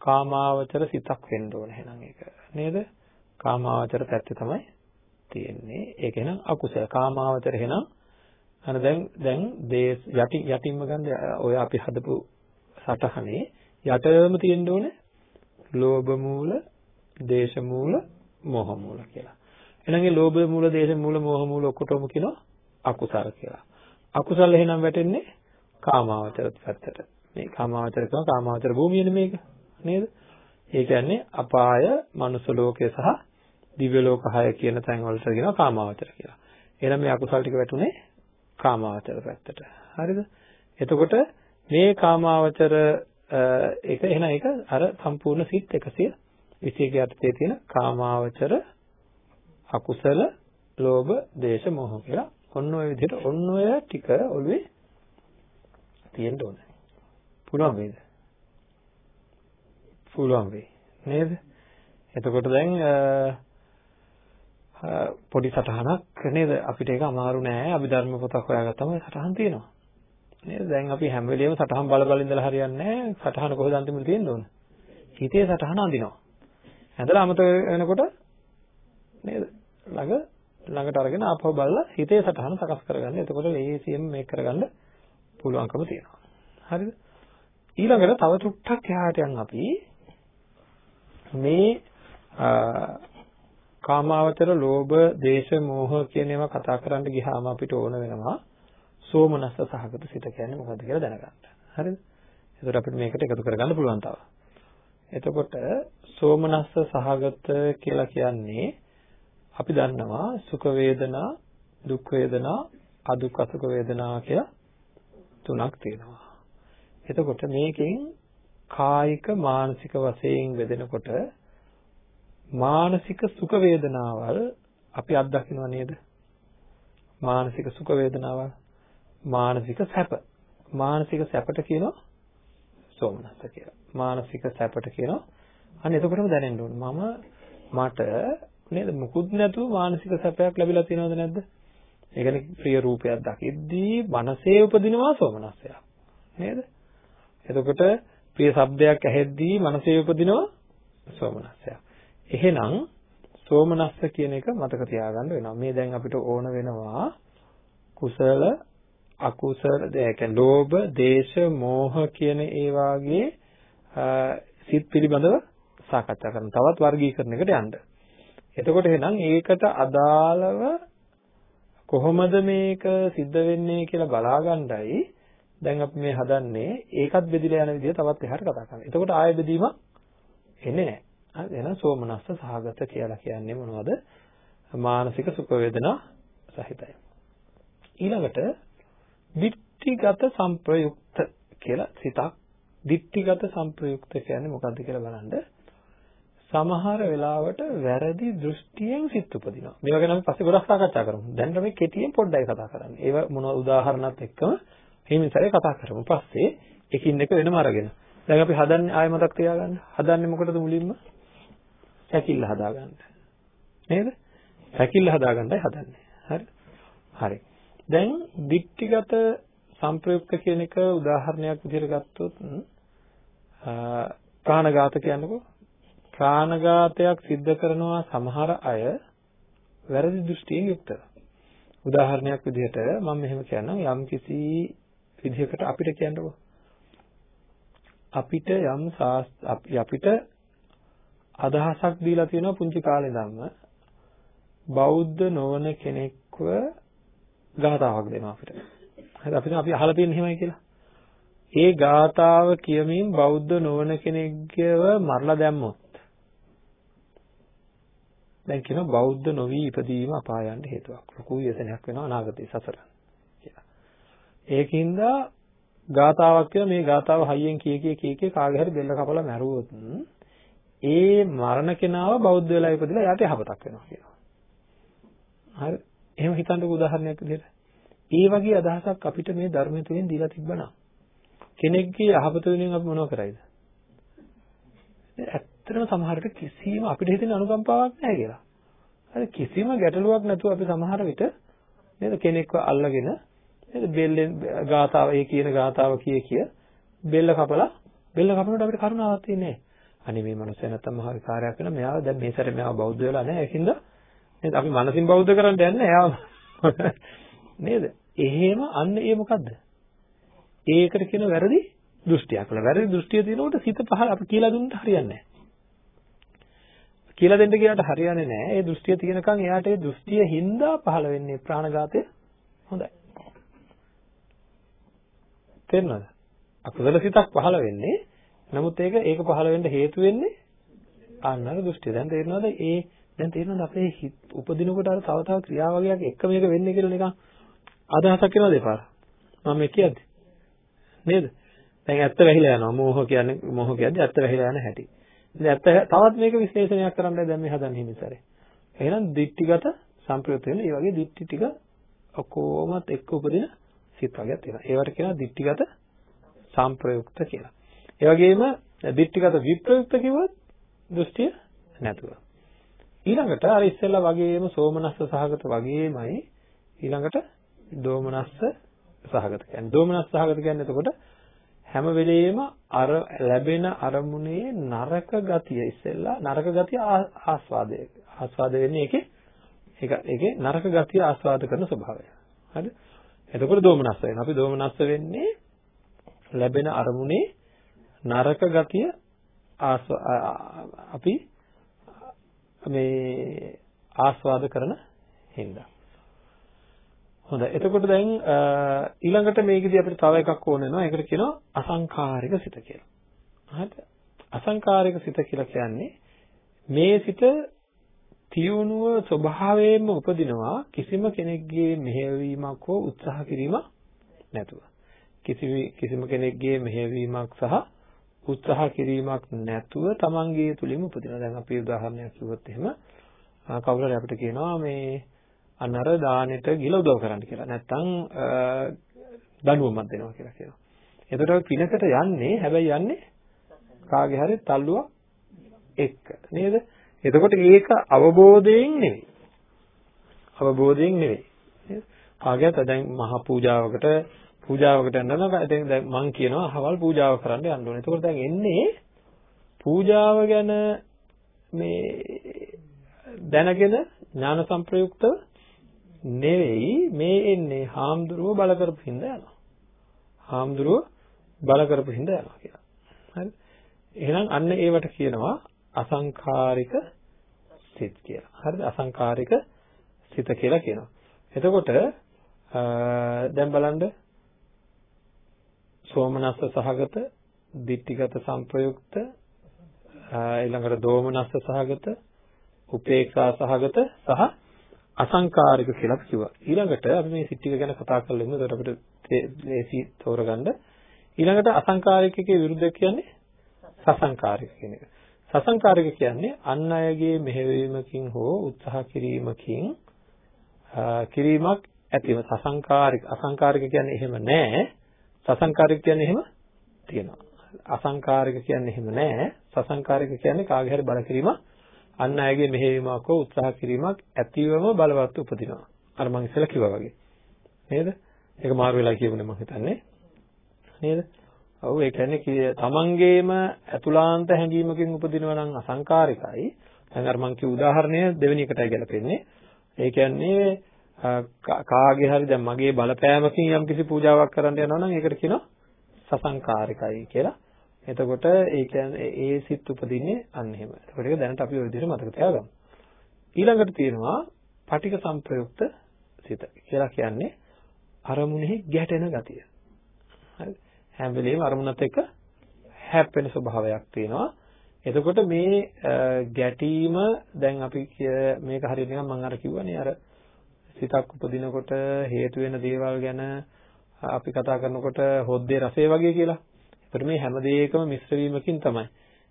කාමාවචර සිතක් වෙන්න ඕන එහෙනම් ඒක. නේද? කාමාවචර පැත්තේ තමයි තියෙන්නේ. ඒක එහෙනම් අකුසල. කාමාවචර එහෙනම් අන්න දැන් දැන් දේශ යටි යටින්ම ගන්න ඔය අපි හදපු සටහනේ යටම තියෙන්න ඕනේ ලෝභ මූල දේශ මූල, මෝහ මූල කියලා. එහෙනම් ඒ ලෝභ මූල, දේශ මූල, මෝහ මූල ඔක්කොටම කියනවා අකුසල කියලා. අකුසල එහෙනම් වැටෙන්නේ කාමාවචර පැත්තට. මේ කාමාවචර කියන කාමාවචර භූමියනේ මේක. නේද? ඒ කියන්නේ අපාය, මනුස්ස ලෝකය සහ දිව්‍ය ලෝක 6 කියන තැන් වලට කියනවා කාමාවචර කියලා. එහෙනම් මේ අකුසල ටික වැටුනේ කාමාවචර පැත්තට. හරිද? එතකොට මේ කාමාවචර එක එහෙනම් ඒක අර සම්පූර්ණ සිත් 100 21 යටතේ තියෙන කාමාවචර අකුසල ලෝභ දේශ මොහ කියලා ඔන්න ඔය විදිහට ඔන්න ඔය ටික ඔළුවේ තියෙන්න ඕනේ. පුළුවන් වේද? පුළුවන් වෙයි. නේද? එතකොට දැන් පොඩි සටහනක් නේද අපිට ඒක අමාරු නෑ අභිධර්ම පොතක් හොයාගත්තම සටහන් තියෙනවා. නේද? දැන් අපි හැම වෙලෙම සටහන් බල බල ඉඳලා හරියන්නේ නෑ. සටහන කොහෙද අන්තිමට තියෙන්න ඕන? හිතේ සටහන අඳිනවා. ඇඳලා අමතක වෙනකොට නේද? ළඟ ළඟට අරගෙන ආපහු බලලා හිතේ සටහන සකස් කරගන්න. එතකොට ලේසියෙන් මේක කරගන්න පුළුවන්කම තියෙනවා. හරිද? ඊළඟට තව චුට්ටක් එහාට යන් අපි මේ කාමාවචර ලෝභ දේශ මෝහ කියන ඒවා කතා කරන්න ගියාම අපිට ඕන වෙනවා සෝමනස්ස සහගත සිත කියන්නේ මොකද්ද කියලා දැනගන්න. හරිද? එතකොට අපිට මේකට එකතු කරගන්න පුළුවන් තව. එතකොට සෝමනස්ස සහගත කියලා කියන්නේ අපි දන්නවා සුඛ වේදනා දුක් වේදනා අදුක් අසුඛ වේදනා කියලා තුනක් තියෙනවා. එතකොට මේකෙන් කායික මානසික වශයෙන් වෙදෙනකොට මානසික සුඛ වේදනාවල් අපි අත්දකින්නවා නේද? මානසික සුඛ වේදනාවල් මානසික සැප මානසික සැපට කියනවා සෝමනස්ස කියලා. මානසික සැපට කියනවා. අන්න එතකොටම දැනෙන්න ඕන. මම මට නේද මුකුත් නැතුව මානසික සැපයක් ලැබිලා තියෙනවද නැද්ද? ඒ කියන්නේ ප්‍රිය රූපයක් දකිද්දී මනසේ උපදිනවා සෝමනස්සයක්. නේද? එතකොට ප්‍රිය ශබ්දයක් ඇහෙද්දී මනසේ උපදිනවා සෝමනස්සයක්. එහෙනම් සෝමනස්ස කියන එක මතක තියාගන්න වෙනවා. මේ දැන් අපිට ඕන වෙනවා කුසල අකුසල ඒ කියන්නේ ලෝභ, දේශ, මෝහ කියන ඒ වාගේ සිත් පිළිබඳව සාකච්ඡා කරන තවත් වර්ගීකරණයකට යන්න. එතකොට එහෙනම් ඒකට අදාළව කොහොමද මේක සිද්ධ වෙන්නේ කියලා බලාගන්නයි දැන් අපි මේ හදන්නේ ඒකත් බෙදිලා යන විදිහ තවත් එහාට කතා කරන්න. එතකොට ආය බෙදීමක් එන්නේ නැහැ. හරි එහෙනම් සෝමනස්ස සහගත කියලා කියන්නේ මොනවද? මානසික සුඛ වේදනා සහිතයි. ඊළඟට දිට්ඨිගත සංප්‍රයුක්ත කියලා සිතක් දික්ටිගත සංප්‍රයුක්ත කියන්නේ මොකක්ද කියලා බලන්න. සමහර වෙලාවට වැරදි දෘෂ්ටියෙන් සිත් උපදිනවා. මේවා ගැන අපි පස්සේ ගොඩක් සාකච්ඡා කරමු. දැන් අපි කෙටියෙන් පොඩ්ඩයි කතා කරන්නේ. ඒව මොන උදාහරණත් එක්කම හිමින්සරේ කතා කරමු. පස්සේ එකින් එක වෙනම අරගෙන. දැන් අපි හදන්නේ ආයෙ මතක් තියාගන්න. හදන්නේ මොකටද මුලින්ම? සැකිල්ල හදාගන්න. නේද? සැකිල්ල හදාගන්නයි හදන්නේ. හරි? හරි. දැන් දික්ටිගත සංප්‍රයුක්ත කියන එක උදාහරණයක් විදිහට ගත්තොත් ප්‍රාණඝාත කියන්නකෝ ප්‍රාණඝාතයක් සිද්ධ කරනවා සමහර අය වැරදි දෘෂ්ටියෙන් යුක්තව. උදාහරණයක් විදිහට මම මෙහෙම කියන්නම් යම් කිසි විදිහකට අපිට කියන්නකෝ අපිට යම් අපිට අදහසක් දීලා තියෙනවා පුංචි කාලේ ඉඳන්ම බෞද්ධ නොවන කෙනෙක්ව ගාතාවක් දෙනවා අපිට. හරි අපිට අපි අහලා තියෙන එහෙමයි කියලා. ඒ ගාතාව කියමින් බෞද්ධ නොවන කෙනෙක්ව මරලා දැම්මොත් දැන් කියනවා බෞද්ධ නොවි ඉපදීම අපායන්න හේතුවක්. ලොකු ව්‍යසනයක් වෙනවා අනාගතේ සසර කියලා. ඒකින්ද ගාතාවක් කියලා මේ ගාතාව හයියෙන් කිය කිය කිය කිය කාගේ හරි බෙල්ල කපලා මැරුවොත් ඒ මරණ කෙනාව බෞද්ධ වෙලා ඉපදිලා යාට යහපතක් වෙනවා කියනවා. හරි. එහෙම හිතන්නකෝ උදාහරණයක් විදිහට. ඒ වගේ අදහසක් අපිට මේ ධර්මය තුලින් දීලා තිබ්බනම් කෙනෙක්ගේ යහපත වෙනුවෙන් අපි මොනව කරයිද? ඇත්තටම සමහරට කිසිම අපිට හිතෙන අනුකම්පාවක් නැහැ කියලා. හරි කිසිම ගැටලුවක් නැතුව අපි සමහර විට නේද කෙනෙක්ව අල්ලගෙන නේද බෙල්ලෙන් ගාතාව ඒ කියන ගාතාව කිය කිය බෙල්ල කපලා බෙල්ල කපනකොට අපිට කරුණාවක් තියෙන්නේ නැහැ. අනේ මේ මනුස්සයා නැත්තම් මහා විකාරයක් වෙන මෙයාව දැන් මේ සැරේ මෙයාව බෞද්ධ වෙලා නැහැ. ඒකින්ද නේද අපි මනසින් බෞද්ධ කරන්න යන්නේ එයාව නේද? එහෙම අන්න ඒ මොකද්ද? ඒකට කියන වැරදි දෘෂ්ටියක්. වල වැරදි දෘෂ්ටිය තියෙනකොට සිත පහල අපි කියලා දුන්නට හරියන්නේ නැහැ. කියලා දෙන්න කියලාට හරියන්නේ නැහැ ඒ දෘෂ්ටිය තියෙනකන් එයාට ඒ දෘෂ්ටිය හින්දා පහල වෙන්නේ ප්‍රාණඝාතය හොඳයි තේරෙනවද අකුසල සිතක් පහල වෙන්නේ නමුත් ඒක ඒක පහළ වෙන්න හේතු වෙන්නේ අන්නර දෘෂ්ටිය. දැන් තේරෙනවද? ඒ දැන් තේරෙනවද අපේ උපදිනකොට අර තව තව ක්‍රියා වගේක් එක මේක වෙන්නේ කියලා නිකන් අදහසක් එනවද එපාර? මම මේ කියද්දි. නේද? දැන් ඇත්ත වැහිලා යනවා. මෝහ කියන්නේ මෝහ කියන්නේ ඇත්ත වැහිලා යන හැටි. ඉතින් ඇත්ත තවත් මේක විශ්ලේෂණයක් කරන්නයි දැන් මේ හදන්නේ හිමිසරේ. එහෙනම් දික්ටිගත සම්ප්‍රයුක්ත වෙන මේ වගේ දික්ටි ටික ඔක්කොමත් එක්ක උපදින සිත් වර්ගයක් තියෙනවා. ඒවට කියනවා දික්ටිගත සම්ප්‍රයුක්ත කියලා. ඒ වගේම දිට්ඨිගත විප්‍රයුක්ත කිව්වොත් දෘෂ්ටිය නැතුව. ඊළඟට අර ඉස්සෙල්ලා වගේම සෝමනස්ස සහගත වගේමයි ඊළඟට දෝමනස්ස සහගත කියන්නේ. දෝමනස්ස සහගත කියන්නේ එතකොට හැම වෙලෙම අර ලැබෙන අරමුණේ නරක ගතිය ඉස්සෙල්ලා නරක ගතිය ආස්වාදය. ආස්වාද වෙන්නේ ඒකේ ඒක ඒකේ නරක ගතිය ආස්වාද කරන ස්වභාවය. හරිද? එතකොට දෝමනස්ස වෙනවා. අපි දෝමනස්ස වෙන්නේ ලැබෙන අරමුණේ නරක ගතිය අපි මේ ආස්වාද කරන හින්දා. හොඳයි. එතකොට දැන් ඊළඟට මේකෙදී අපිට තව එකක් ඕන වෙනවා. ඒකට කියනවා අසංකාරික සිත කියලා. හරිද? අසංකාරික සිත කියලා කියන්නේ මේ සිත තියුණුව ස්වභාවයෙන්ම උපදිනවා කිසිම කෙනෙක්ගේ මෙහෙයවීමක් හෝ උත්සාහ කිරීමක් නැතුව. කිසි කිසිම කෙනෙක්ගේ මෙහෙයවීමක් සහ උත්සාහ කිරීමක් නැතුව තමන්ගේ තුලින්ම උපදිනවා. දැන් අපි උදාහරණයක් කිව්වොත් එහෙම කවුරු හරි අපිට කියනවා මේ අන්නර දානෙට ගිල උදව් කරන්න කියලා. නැත්තම් දඬුවමක් දෙනවා කියලා කියනවා. එතකොට පිනකට යන්නේ හැබැයි යන්නේ කාගේ හරි තල්ලුවක් එක්ක නේද? එතකොට ඒක අවබෝධයෙන් නෙවෙයි. අවබෝධයෙන් නෙවෙයි. නේද? කාගේත් දැන් මහ පූජාවකට පූජාවකට යනවා දැන් දැන් මං කියනවා අහවල් පූජාව කරන්න යන්න ඕනේ. එතකොට දැන් එන්නේ පූජාව ගැන මේ දැනගෙන ඥාන සංප්‍රයුක්තව නෙවෙයි මේ එන්නේ හාමුදුරුව බල කරපු හින්දා යනවා. හාමුදුරුව බල කරපු හින්දා යනවා කියලා. හරි. එහෙනම් අන්න ඒවට කියනවා අසංකාරික සිත් කියලා. හරිද? අසංකාරික සිත කියලා කියනවා. එතකොට දැන් බලන්න සෝමනස්ස සහගත, ditthිගත සංප්‍රයුක්ත, ඊළඟට දෝමනස්ස සහගත, උපේක්ෂා සහගත සහ අසංකාරික කියලා කිව්වා. ඊළඟට අපි මේ සිත් ටික ගැන කතා කරලා ඉන්න. ඒකට අපිට ලේසි තෝරගන්න. ඊළඟට අසංකාරිකයේ විරුද්ධ කියන්නේ සසංකාරික කියන එක. සසංකාරික කියන්නේ අන් අයගේ මෙහෙවීමකින් හෝ උත්සාහ කිරීමකින් කිරීමක් ඇතිව සසංකාරික අසංකාරික කියන්නේ එහෙම නෑ. සසංකාරික කියන්නේ එහෙම තියෙනවා. අසංකාරික කියන්නේ එහෙම නෑ. සසංකාරික කියන්නේ කාගේ හරි බල කිරීම අන් අයගේ මෙහෙයීමක් හෝ උත්සාහ කිරීමක් ඇතිවම බලවත් උපදිනවා. අර මම ඉස්සෙල්ලා කිව්වා වගේ. නේද? ඒක මාරු වෙලා කියමුනේ මම හිතන්නේ. නේද? ඔව් ඒ කියන්නේ තමන්ගේම අතුලාන්ත හැඟීමකින් උපදිනවා නම් අසංකාරිකයි. දැන් අර මම කිව්ව උදාහරණය දෙවෙනි එකටයි ගැලපෙන්නේ. ඒ කියන්නේ කාගේ හරි දැන් මගේ බලපෑමකින් යම් කිසි පූජාවක් කරන්න යනවා නම් ඒකට කියනවා සසංකාරිකයි කියලා. එතකොට ඒ කියන්නේ ඒ සිත් උපදින්නේ අන්න එහෙම. එතකොට ඒක දැනට අපි ওই විදිහට මතක තියාගමු. ඊළඟට තියෙනවා පටික සංප්‍රයුක්ත සිත කියලා කියන්නේ අරමුණෙහි ගැටෙන ගතිය. හරි. හැම වෙලෙම අරමුණත් එක්ක හැප්පෙන ස්වභාවයක් තියෙනවා. එතකොට මේ ගැටීම දැන් අපි මේක හරියට නිකන් මම අර කිව්වනේ අර සිතක් උපදිනකොට හේතු වෙන දේවල් ගැන අපි කතා කරනකොට හොද්දේ රසය වගේ කියලා. ඒතර මේ හැම දෙයකම මිශ්‍ර වීමකින් තමයි.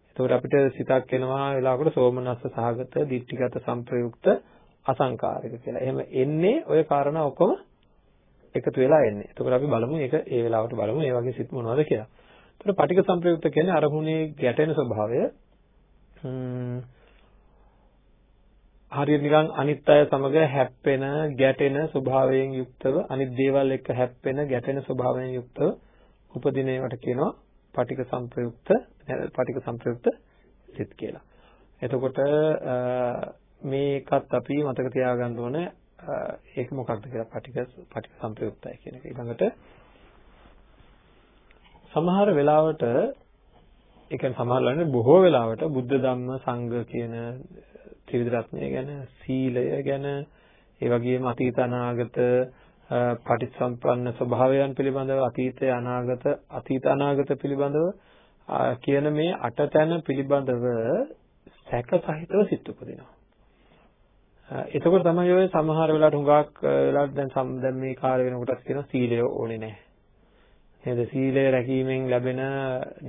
එතකොට අපිට සිතක් එනවා වෙලාවකට සෝමනස්ස සහගත, දිට්ඨිගත, සංප්‍රයුක්ත, අසංකාරික කියලා. එහෙම එන්නේ ওই කාරණා ඔක්කොම එකතු වෙලා එන්නේ. එතකොට අපි බලමු ඒක ඒ වෙලාවට බලමු මේ වගේ සිත් මොනවද කියලා. එතකොට පටික සංප්‍රයුක්ත කියන්නේ අරමුණේ ගැටෙන ස්වභාවය. හරියට නිකන් අනිත් අය සමග හැප්පෙන, ගැටෙන ස්වභාවයෙන් යුක්තව අනිත් දේවල් එක්ක හැප්පෙන, ගැටෙන ස්වභාවයෙන් යුක්තව උපදින ඒවට කියනවා පටික සංප්‍රයුක්ත, පටික සංප්‍රයුක්ත සිත් කියලා. එතකොට මේකත් අපි මතක තියාගන්න ඕනේ ඒක මොකක්ද කියලා පටික පටික සංප්‍රයුක්තයි කියන එක. ඊළඟට සමහර වෙලාවට ඒ කියන්නේ සමහර වෙලාවට බොහෝ වෙලාවට බුද්ධ ධම්ම සංඝ කියන ත්‍රිවිධ රත්නය ගැන සීලය ගැන ඒ වගේම අතීත අනාගත පටිච්චසම්පන්න ස්වභාවයන් පිළිබඳව අතීතය අනාගත අතීත අනාගත පිළිබඳව කියන මේ අටතැන පිළිබඳව සැක සහිතව සිත් උපදිනවා. එතකොට තමයි ඔය සමහර වෙලාවට හුඟක් වෙලාවට දැන් දැන් මේ කාලේ වෙනකොටත් කියන සීලය ඕනේ නැහැ. නේද? සීලය රැකීමෙන් ලැබෙන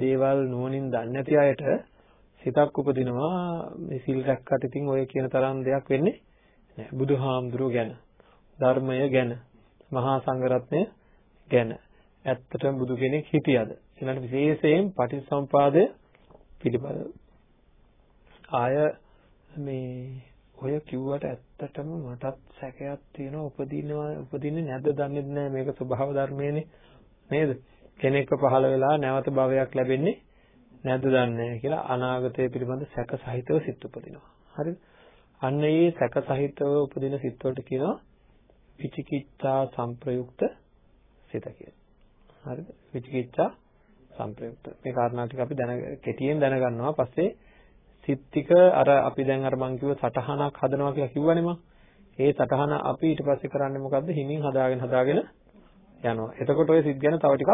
දේවල් නුවණින් දන්නේ නැති අයට සිතක් උපදිනවා මේ සීල් රැක්කට ඉතින් ඔය කියන තරම් දෙයක් වෙන්නේ නැහැ. බුදුහාමුදුරුවෝ ගැන, ධර්මය ගැන, මහා සංඝරත්නය ගැන. ඇත්තටම බුදු කෙනෙක් හිටියද? ඊළඟ විශේෂයෙන් පටිච්චසමුපාදය පිළිබඳව. ආය මේ ඔය කිව්වට ඇත්තටම මටත් සැකයක් තියෙනවා. උපදිනවා උපදින්නේ නැද්ද දන්නේ නැහැ. මේක ස්වභාව ධර්මයේනේ. නේද? කෙනෙක්ව පහළ වෙලා නැවත භවයක් ලැබෙන්නේ නැද්ද දන්නේ කියලා අනාගතය පිළිබඳ සැක සහිතව සිත් උපදිනවා. හරිද? අන්න ඒ සැක සහිතව උපදින සිත් වලට කියනවා විචිකිච්ඡා සංප්‍රයුක්ත සිත කියලා හරිද විචිකිච්ඡා සංප්‍රයුක්ත මේ කාරණා ටික අපි දැන කෙටියෙන් දැනගන්නවා පස්සේ සිත් ටික අර අපි දැන් අර මං කිව්ව සටහනක් හදනවා කියලා කිව්වනේ මං. ඒ සටහන අපි ඊට පස්සේ කරන්නේ මොකද්ද? හිමින් හදාගෙන හදාගෙන යනවා. එතකොට ওই සිත් ගැන තව ටිකක්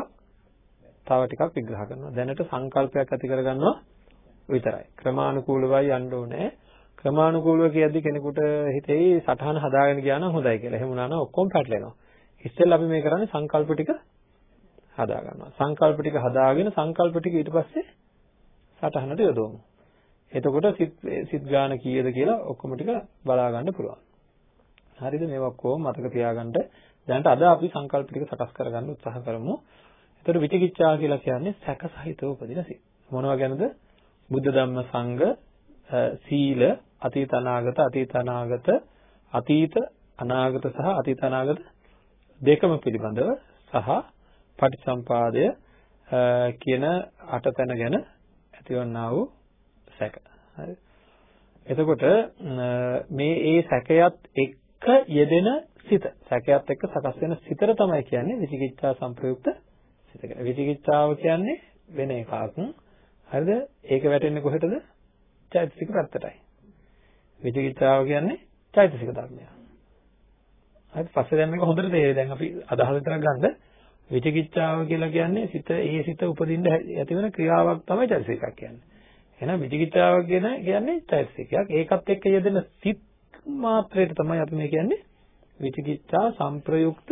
තව ටිකක් විග්‍රහ කරනවා. දැනට සංකල්පයක් ඇති කරගන්නවා විතරයි. ක්‍රමානුකූලවයි යන්න ඕනේ. ක්‍රමානුකූලව කියද්දි කෙනෙකුට හිතෙයි සටහන හදාගෙන ගියා නම් හොඳයි කියලා. එහෙම වුණා නම් ඔක්කොම පැටලෙනවා. ඉස්සෙල්ලා අපි මේ කරන්නේ සංකල්ප ටික හදා ගන්නවා. සංකල්ප ටික හදාගෙන සංකල්ප ටික ඊට පස්සේ සටහනට යොදවමු. එතකොට සිත් සිත් ගාන කීයද කියලා ඔක්කොම ටික බලා ගන්න පුළුවන්. හරිද? මේවා ඔක්කොම මතක තියාගන්න. දැනට අද අපි සංකල්ප ටික සකස් කරගන්න උත්සාහ කරමු. එතකොට විචිකිච්ඡා කියලා කියන්නේ සැක සහිතව උපදින සිත්. මොනවා ගැනද? බුද්ධ ධම්ම සංඝ සීල අතීත අනාගත අතීත අනාගත අතීත අනාගත සහ අතීත අනාගත දෙකම පිළිබඳව සහ පටිසම්පාදය කියන අටතැන ගැන ඇතිවන්නා වූ සැක. හරි. එතකොට මේ ඒ සැකයත් එක්ක යෙදෙන සිත සැකයත් එක්ක සකස් වෙන සිතට තමයි කියන්නේ විචිකිච්ඡා සංප්‍රයුක්ත සිත කියලා. විචිකිච්ඡාව කියන්නේ වෙන එකක්. හරිද? ඒක වැටෙන්නේ කොහෙටද? චෛතසික පැත්තටයි. විචිකිච්ඡාව කියන්නේ චෛතසික ධර්මයක්. හරි පස්සේ දැන් මේක හොඳට තේරෙයි. දැන් අපි අදහස් විතරක් ගන්නද විචිකිච්ඡාව කියලා කියන්නේ සිත ඒ සිත උපදින්න ඇතිවන ක්‍රියාවක් තමයි චෛතසිකයක් කියන්නේ. එහෙනම් විචිකිච්ඡාව කියන කියන්නේ චෛතසිකයක්. ඒකත් එක්ක යෙදෙන සිත් මාත්‍රයට තමයි අපි මේ කියන්නේ විචිකිච්ඡා සංප්‍රයුක්ත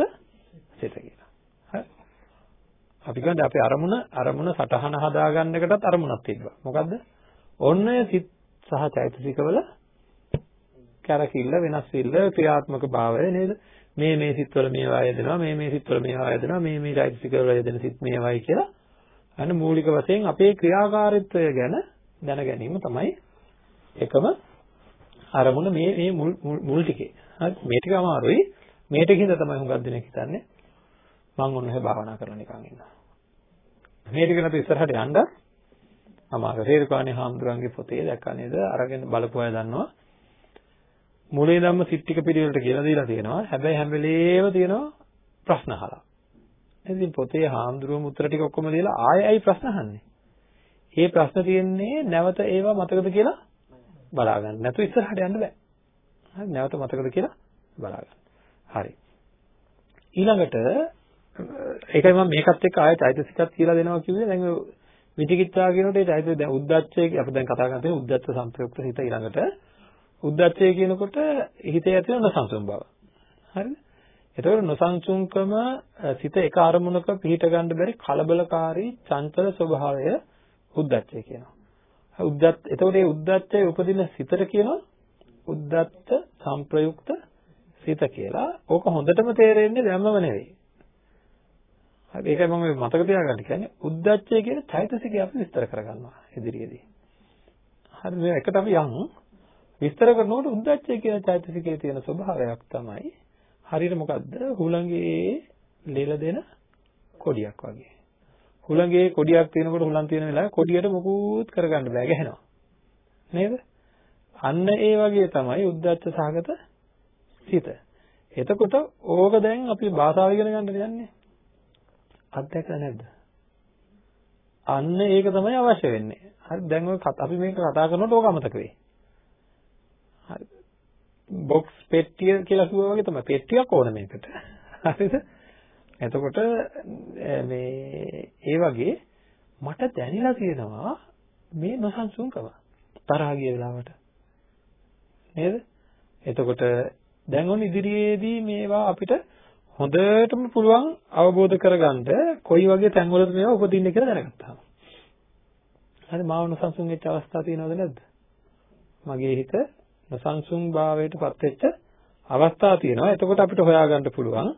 සිත කියලා. හරි. අපි කියන්නේ අපේ අරමුණ අරමුණ සටහන හදාගන්න එකටත් අරමුණක් තිබ්බා. මොකද්ද? ඔන්න සිත් සහ චෛතසිකවල කැරකිල්ල වෙනස් වෙilla ක්‍රියාත්මක භාවය නේද? මේ මේ සිත්වල මේවා යෙදෙනවා මේ මේ සිත්වල මේවා යෙදෙනවා මේ මේ චෛතසිකවල යෙදෙන සිත් මේවයි කියලා අන්න මූලික වශයෙන් අපේ ක්‍රියාකාරීත්වය ගැන දැන ගැනීම තමයි එකම අරමුණ මේ මේ මුල් මුල් ටිකේ. හරි මේ ටික අමාරුයි. මේ ටිකින්ද තමයි හුඟක් දෙනෙක් හිතන්නේ මම ඔන්න ඔහෙ භාවනා කරලා නිකන් ඉන්නවා. මේ ටික නැතු ඉස්සරහට යන්න අමාරු. හේතුකාණේ හාමුදුරන්ගේ පොතේ දැක්කා නේද? අරගෙන බලපු අය දන්නවා. මුලේ ධම්ම සිට්ටික පිළිවෙලට කියලා දීලා තියෙනවා. හැබැයි හැම වෙලේම තියෙනවා ප්‍රශ්න අහලා. ඉතින් පොතේ හාමුදුරුවෝ උත්තර ටික ඔක්කොම දීලා ආයෙ ඇයි ප්‍රශ්න අහන්නේ? මේ ප්‍රශ්න තියෙන්නේ නැවත ඒවා මතකද කියලා බලාගන්න. නැතු ඉස්සරහට යන්න බෑ. හරි නැවත මතකද කියලා බලාගන්න. හරි. ඊළඟට ඒකයි මම මේකත් එක්ක ආයෙත් චෛතසිකත් කියලා දෙනවා කිව්වේ. දැන් විචිකිච්ඡා කියනකොට ඒ චෛතසික දැන් උද්දච්චය අපි දැන් කතා කරන්නේ උද්දච්ච සංප්‍රයුක්ත හිත ඊළඟට උද්දච්චය කියනකොට හිතේ ඇති වෙන නොසන්සුන් බව. හරිද? එතකොට නොසන්සුන්කම සිත එක අරමුණක පිහිට ගන්න බැරි කලබලකාරී චංචල ස්වභාවය උද්දච්චය කියනවා. උද්දත් එතකොට මේ උද්දච්චය උපදින සිතට කියනවා උද්දත්ත සංප්‍රයුක්ත සිත කියලා. ඕක හොඳටම තේරෙන්නේ දැම්මම නෙවෙයි. හරි ඒකයි මම මතක තියාගන්න කියන්නේ උද්දච්චය කියන චෛතසිකය අපි විස්තර කරගන්නවා ඉදිරියේදී. හරි මේ එකට අපි යමු. විස්තර කරනකොට උද්දච්චය කියන චෛතසිකයේ තියෙන ස්වභාවයක් තමයි හරියට මොකද්ද? හුළඟේ ලෙල දෙන කොඩියක් වගේ. හුළඟේ කොඩියක් තියෙනකොට හුළං තියෙන වෙලාවේ කොඩියට මොකුත් කරගන්න බෑ ගැහෙනවා. නේද? අන්න ඒ වගේ තමයි උද්දච්ච සහගත සිත. එතකොට ඕක දැන් අපි භාෂාව ඉගෙන ගන්න යන්නේ. අත්දැකලා නැද්ද? අන්න ඒක තමයි අවශ්‍ය වෙන්නේ. හරි දැන් ඔය අපි මේක කතා කරනකොට ඕක අමතක වෙයි. හරි. බොක්ස් පෙට්ටිය කියලා කිව්වා වගේ තමයි පෙට්ටියක් ඕන මේකට. හරිද? එතකොට මේ ඒ වගේ මට දැනෙලා තියෙනවා මේ නොසන්සුන්කම තරහා ගිය වෙලාවට. නේද? එතකොට දැන් ඔන්න ඉදිරියේදී මේවා අපිට හොඳටම පුළුවන් අවබෝධ කරගන්න කොයි වගේ තැන්වලද මේවා උපදින්නේ කියලා දැනගත්තාම. හරි මාව නොසන්සුන් වෙච්ච අවස්ථා තියෙනවද නැද්ද? මගේ හිත නොසන්සුන් භාවයට පත් වෙච්ච අවස්ථා තියෙනවා. එතකොට අපිට හොයාගන්න පුළුවන්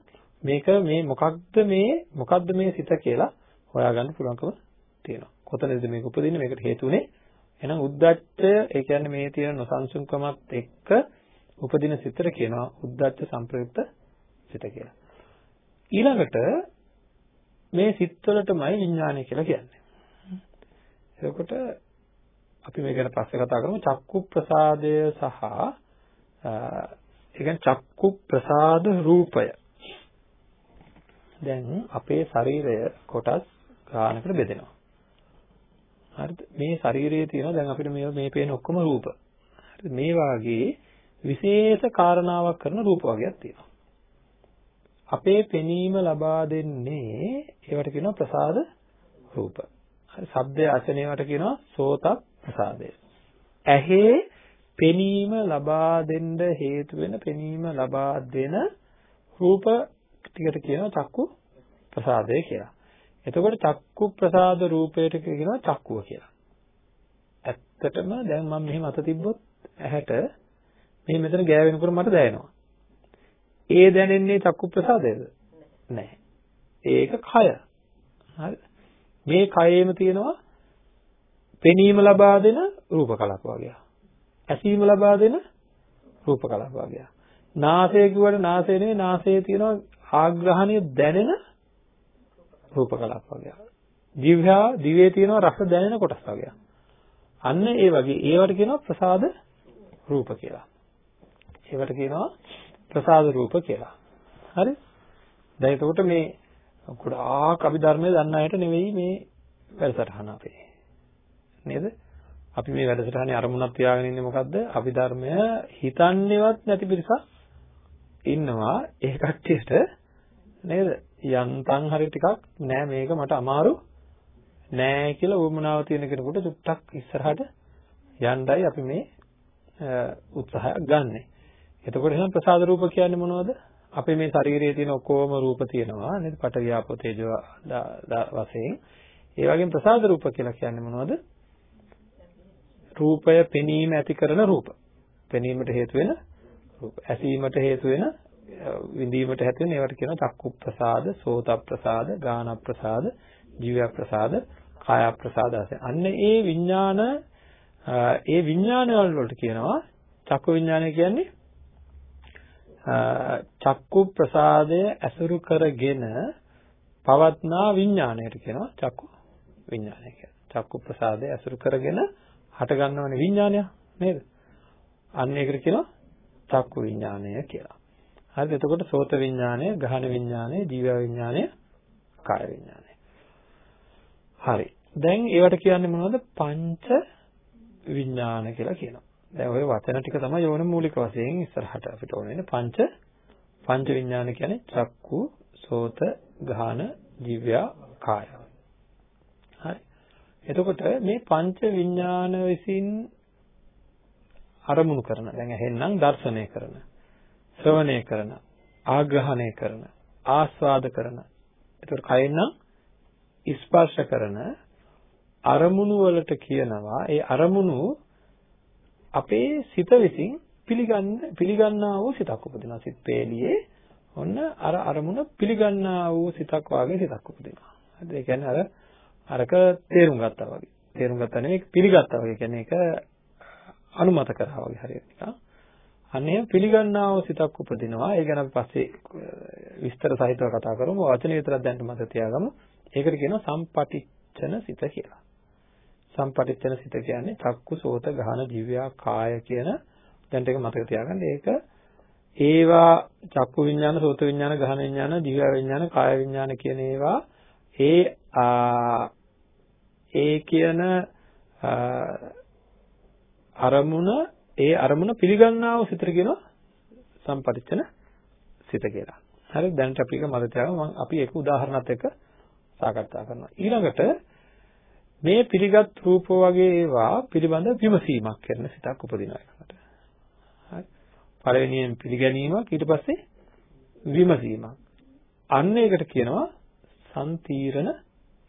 මේක මේ මොකක්ද මේ මොකක්ද මේ සිත කියලා හොයාගන්න පුළුවන්කම තියෙනවා. කොතනද මේක උපදින්නේ? මේකට හේතුනේ එහෙනම් උද්දච්චය ඒ කියන්නේ මේ තියෙන නොසන්සුන්කමත් එක්ක උපදින සිතට කියනවා උද්දච්ච සංප්‍රයුක්ත සිත කියලා. ඊළඟට මේ සිත්වලටමයි විඥානය කියලා කියන්නේ. එතකොට අපි මේ ගැන පස්සේ කතා කරමු චක්කු ප්‍රසාදය සහ ඒ කියන්නේ චක්කු ප්‍රසාද රූපය. දැන් අපේ ශරීරය කොටස් ගානකට බෙදෙනවා. හරිද? මේ ශරීරයේ තියෙන දැන් අපිට මේ මේ පේන ඔක්කොම රූප. හරිද? මේ වාගේ විශේෂ කාරණාවක් කරන රූප වර්ගයක් තියෙනවා. අපේ පෙනීම ලබා දෙන්නේ ඒවට කියනවා ප්‍රසාද රූප. හරි ශබ්දය අසනේවට කියනවා සෝත ප්‍රසාදය. ඇහි පෙනීම ලබා දෙන්න හේතු වෙන පෙනීම ලබා දෙන රූප ටිකට කියනවා චක්කු ප්‍රසාදය කියලා. එතකොට චක්කු ප්‍රසාද රූපයට කියනවා චක්කුව කියලා. ඇත්තටම දැන් මම මෙහෙම අත තිබ්බොත් ඇහැට මේ මෙතන ගෑවෙනකොට මට දැනෙනවා. ඒ දැනෙන්නේ චක්කු ප්‍රසාදයේද? නැහැ. ඒක කය. හරි. මේ කයේම තියෙනවා පෙනීම ලබා දෙන රූප කලාප වගේ. ඇසීම ලබා දෙන රූප කලාප වගේ. නාසය කිව්වට නාසය නෙවෙයි නාසයේ තියෙනවා ආග්‍රහණය දැනෙන රූප කලාප වගේ. දිව්‍යා දිවේ තියෙනවා රස දැනෙන කොටස් වගේ. අන්න ඒ වගේ ඒවට කියනවා ප්‍රසාද රූප කියලා. ඒවට කියනවා ප්‍රසාද රූප කියලා. හරි? දැන් එතකොට මේ ගොඩාක් අභිධර්මයේ දන්න අයට නෙවෙයි මේ වැඩසටහන අපේ. නේද? අපි මේ වැඩසටහනේ අරමුණක් තියාගෙන ඉන්නේ මොකද්ද? අභිධර්මය හිතන්නේවත් නැති පිරිසක් ඉන්නවා. ඒ කට්ටියට නේද? යන්තම් හරි ටිකක් නෑ මේක මට අමාරු නෑ කියලා උවමනාව තියෙන කෙනෙකුට චුට්ටක් ඉස්සරහට යන්නයි අපි මේ උත්සාහයක් ගන්නෙ. එතකොට එහෙනම් ප්‍රසාද රූප කියන්නේ මොනවද? අපේ මේ ශරීරයේ තියෙන ඔක්කොම රූප තියෙනවා නේද? පඨවි ආපෝ තේජෝ වශයෙන්. ඒ වගේම ප්‍රසාද රූප කියලා කියන්නේ මොනවද? රූපය පෙනීම ඇති කරන රූප. පෙනීමට හේතු වෙන රූප. ඇසීමට හේතු වෙන විඳීමට හේතු වෙන ඒවට කියනවා චක්කු ප්‍රසාද, සෝත ප්‍රසාද, ගාන ප්‍රසාද, ජීව ප්‍රසාද, කාය ප්‍රසාද අන්න ඒ විඥාන ඒ විඥාන වලට කියනවා චක්කු විඥානය කියන්නේ චක්කු ප්‍රසාදය ඇසුරු කරගෙන පවත්නා විඥාණයට කියනවා චක්කු විඥානය කියලා. චක්කු ප්‍රසාදය ඇසුරු කරගෙන හට ගන්නවනේ විඥානය නේද? අන්න ඒකට කියනවා චක්කු විඥානය කියලා. හරිද? එතකොට සෝත විඥානය, ගහන විඥානය, ජීව විඥානය, කාය විඥානය. හරි. දැන් ඒවට කියන්නේ මොනවද? පංච විඥාන කියලා කියනවා. දැන් ওই වචන ටික තමයි යෝන මූලික වශයෙන් ඉස්සරහට අපිට ඕන වෙන පංච පංච විඥාන කියන්නේ චක්කු, සෝත, ගාන, දිව්‍ය, කාය. හරි. එතකොට මේ පංච විඥාන විසින් අරමුණු කරන දැන් ඇහෙන්නම් දර්ශනය කරන ශ්‍රවණය කරන ආග්‍රහණය කරන ආස්වාද කරන. එතකොට කයෙන් නම් ස්පර්ශ කරන අරමුණු වලට කියනවා. ඒ අරමුණු අපේ සිත විසින් පිළිගන්න පිළිගන්නා වූ සිතක් උපදිනවා. සිත් පේලියේ ඔන්න අර අරමුණ පිළිගන්නා වූ සිතක් වාගේ සිතක් උපදිනවා. හරිද? ඒ කියන්නේ අර අරක තේරුම් ගත්තා වගේ. තේරුම් ගත්තා නෙවෙයි පිළිගත්තා වගේ. කියන්නේ ඒක අනුමත කරා වගේ හරියට නිකන්. අනේ පිළිගන්නා වූ සිතක් උපදිනවා. ඒ ගැන අපි පස්සේ විස්තර සහිතව කතා කරමු. වචන විතරක් දැන් මතක තියාගමු. ඒකට කියනවා සම්පටිච්ඡන සිත කියලා. සම්පටිච්ඡන සිත කියන්නේ චක්කු සෝත ගහන දිව්‍යා කාය කියන දැන් ටික මතක තියාගන්න. ඒක ඒවා චක්කු විඥාන සෝත විඥාන ගහන විඥාන දිව්‍යා විඥාන කාය විඥාන කියන ඒවා ඒ ඒ කියන අරමුණ ඒ අරමුණ පිළිගන්නා වූ සිතට කියනවා සම්පටිච්ඡන සිත කියලා. හරි දැනට අපි එක මතක තියාගමු අපි ඒක උදාහරණත් එක්ක සාකච්ඡා කරනවා. ඊළඟට මේ පිළිගත් රූප වගේ ඒවා පිළිබඳ විමසීමක් කරන සිතක් උපදිනවා එකට. හරි. පළවෙනියෙන් පිළිගැනීමක් ඊට පස්සේ විමසීමක්. අන්න ඒකට කියනවා සම්තීරණ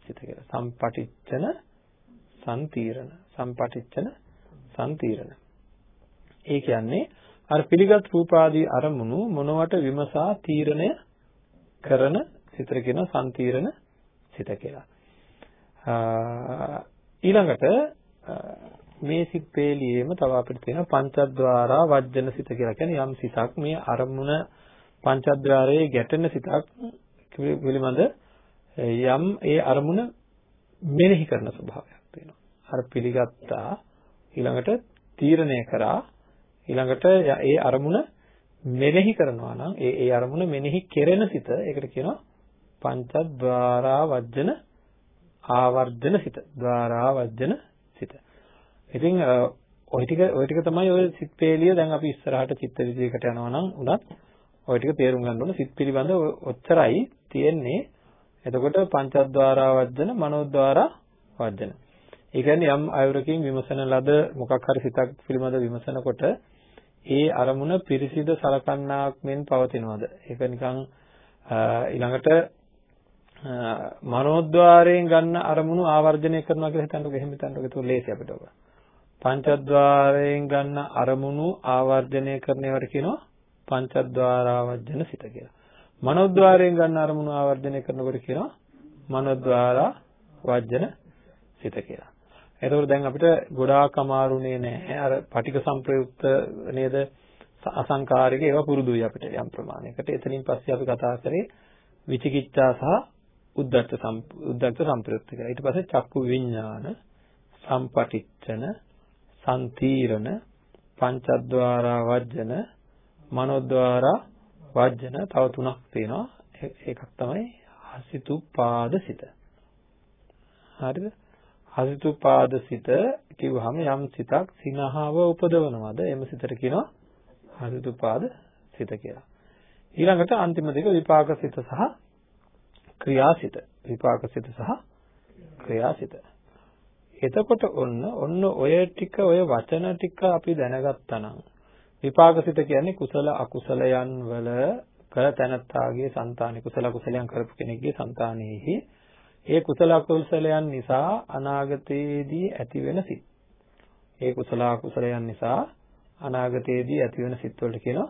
සිත කියලා. සම්පටිච්ඡන සම්තීරණ. සම්පටිච්ඡන සම්තීරණ. ඒ කියන්නේ අර පිළිගත් රූපාදී අරමුණු මොනවට විමසා තීරණය කරන සිතට කියනවා සම්තීරණ සිත කියලා. ඊළඟට මේ සිත් පේලියේම තව අපිට තියෙන පංචද්වාරා වජ්ජන සිත කියලා කියන්නේ යම් සිතක් මේ අරමුණ පංචද්වාරයේ ගැටෙන සිතක් පිළිබඳ යම් ඒ අරමුණ මෙනෙහි කරන ස්වභාවයක් තියෙනවා. අර පිළිගත්තා ඊළඟට තීරණය කරා ඊළඟට ඒ අරමුණ මෙනෙහි කරනවා නම් ඒ ඒ අරමුණ මෙනෙහි කෙරෙන සිත ඒකට කියනවා පංචද්වාරා වජ්ජන ආවර්ජන සිත. ద్వාරා වජ්ජන සිත. ඉතින් ඔය ටික ඔය ටික තමයි ඔය සිත් පේලිය දැන් අපි ඉස්සරහට චිත්ත විදියකට යනවා නම් උනත් ඔය ටික තේරුම් ගන්න ඕන සිත් පිළිබඳ ඔච්චරයි තියෙන්නේ එතකොට පංචද්වාරා වජ්ජන මනෝද්වාරා වජ්ජන. ඒ කියන්නේ යම් අයුරකින් විමසන ලද මොකක් හරි සිතක් පිළිබඳ විමසනකොට ඒ අරමුණ පිරිසිදු සලකන්නාක් මෙන් පවතිනවද? ඒක නිකන් ඊළඟට මනෝද්වාරයෙන් ගන්න අරමුණු ආවර්ජනය කරනවා කියලා හිතන්නකෝ එහෙම හිතන්නකෝ ඒක ලේසි අපිට ඔබ. පංචද්වාරයෙන් ගන්න අරමුණු ආවර්ජනය කරනවට කියනවා පංචද්වාරාවර්ජන සිත කියලා. මනෝද්වාරයෙන් ගන්න අරමුණු ආවර්ජනය කරනකොට කියනවා මනෝද්වාරා වර්ජන සිත කියලා. එතකොට දැන් අපිට ගොඩාක් අමාරුනේ නැහැ. අර පටික සංප්‍රයුක්ත නේද අසංකාරික ඒවා පුරුදුයි අපිට යම් ප්‍රමාණයකට. එතනින් පස්සේ අපි කතා කරේ විචිකිච්ඡා සහ උද්දච්ච උද්දච්ච සම්ප්‍රයුක්ත කියලා. ඊට පස්සේ චක්කු විඥාන, සම්පටිච්ඡන, සම්තීරණ, පංචද්වාරා වජ්ජන, මනෝද්වාරා වජ්ජන තව තුනක් තියෙනවා. ඒකක් තමයි හසිතුපාදසිත. හරිද? හසිතුපාදසිත කිව්වහම යම් සිතක් සිනහව උපදවනවද? එම සිතට කියනවා හසිතුපාද සිත කියලා. ඊළඟට අන්තිම දෙක විපාක සිත සහ ක්‍රියාසිත විපාක සිත සහ ක්‍රියාසිත එතකොට ඔන්න ඔන්න ඔය ටික ඔය වචන ටික අපි දැනගත්තා නම් විපාකසිත කියන්නේ කුසල අකුසලයන් වල කළ තැනත්තාගේ సంతාන කුසල කුසලයන් කරපු කෙනෙක්ගේ సంతානෙහි ඒ කුසල අකුසලයන් නිසා අනාගතයේදී ඇතිවෙන සිත්. ඒ කුසල අකුසලයන් නිසා අනාගතයේදී ඇතිවෙන සිත් වලට කියනවා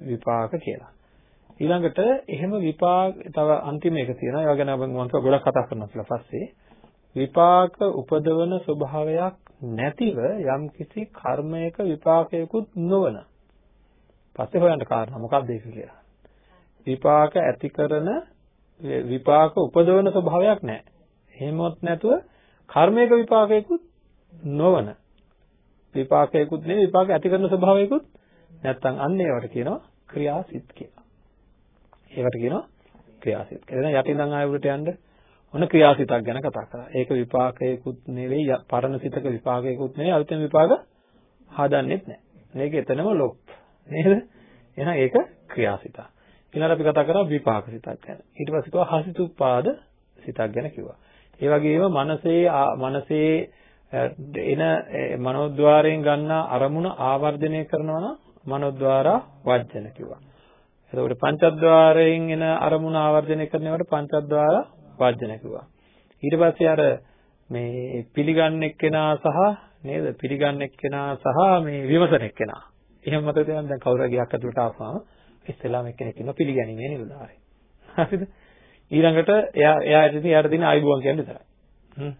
විපාක කියලා. ඊළඟට එහෙම විපාක තව අන්තිම එක තියෙනවා. ඒවා ගැන මම ගොඩක් කතා කරනවා කියලා පස්සේ. විපාක උපදවන ස්වභාවයක් නැතිව යම්කිසි කර්මයක විපාකයකුත් නොවන. පස්සේ හොයන්න කාරණා මොකක්ද ඒක කියලා. විපාක ඇති කරන විපාක උපදවන ස්වභාවයක් නැහැ. එහෙමොත් නැතුව කර්මයක විපාකයකුත් නොවන. විපාකයකුත් නෙවෙයි විපාක ඇති කරන ස්වභාවයකුත් නැත්තම් අන්න ඒවට කියනවා ක්‍රියාසිත කියලා. ඒවට කියනවා ක්‍රියාසිත කියලා. දැන් යටින් ඉඳන් ආයෙ උඩට යන්න ඔන්න ක්‍රියාසිතක් ගැන කතා කරා. ඒක විපාකයකුත් නෙවෙයි පරණ සිතක විපාකයකුත් නෙවෙයි අලුතෙන් විපාක හදන්නෙත් නැහැ. මේක එතනම ලොප්. නේද? එහෙනම් ඒක ක්‍රියාසිතක්. ඊළඟට අපි කතා කරා විපාක සිතක් ගැන. ඊට පස්සේ කිව්වා හසිතුප්පාද සිතක් ගැන කිව්වා. ඒ වගේම මනසේ මනසේ එන මනෝද්වාරයෙන් ගන්න අරමුණ ආවර්ජනය කරනවා නම් මනෝද්වාරා වජ්ජන කිව්වා. එතකොට පංචද්වාරයෙන් එන අරමුණ ආවර්ජනය කරනවට පංචද්වාරා වර්ජන කිව්වා. ඊට පස්සේ අර මේ පිළිගන්න එක්කෙනා සහ නේද පිළිගන්න එක්කෙනා සහ මේ විමසන එක්කෙනා. එහෙම මතක තියෙනවා දැන් කවුරු හරි ගියක් අතුලට ආවම ඉස්සෙල්ලාම එක්කෙනෙක් ඉන්නවා පිළිගැනීමේ නිලධාරී. හරිද? ඊළඟට එයා එයා ඉතින් එයාට තියෙන ආයිබුවන් කියන්නේ විතරයි. හ්ම්.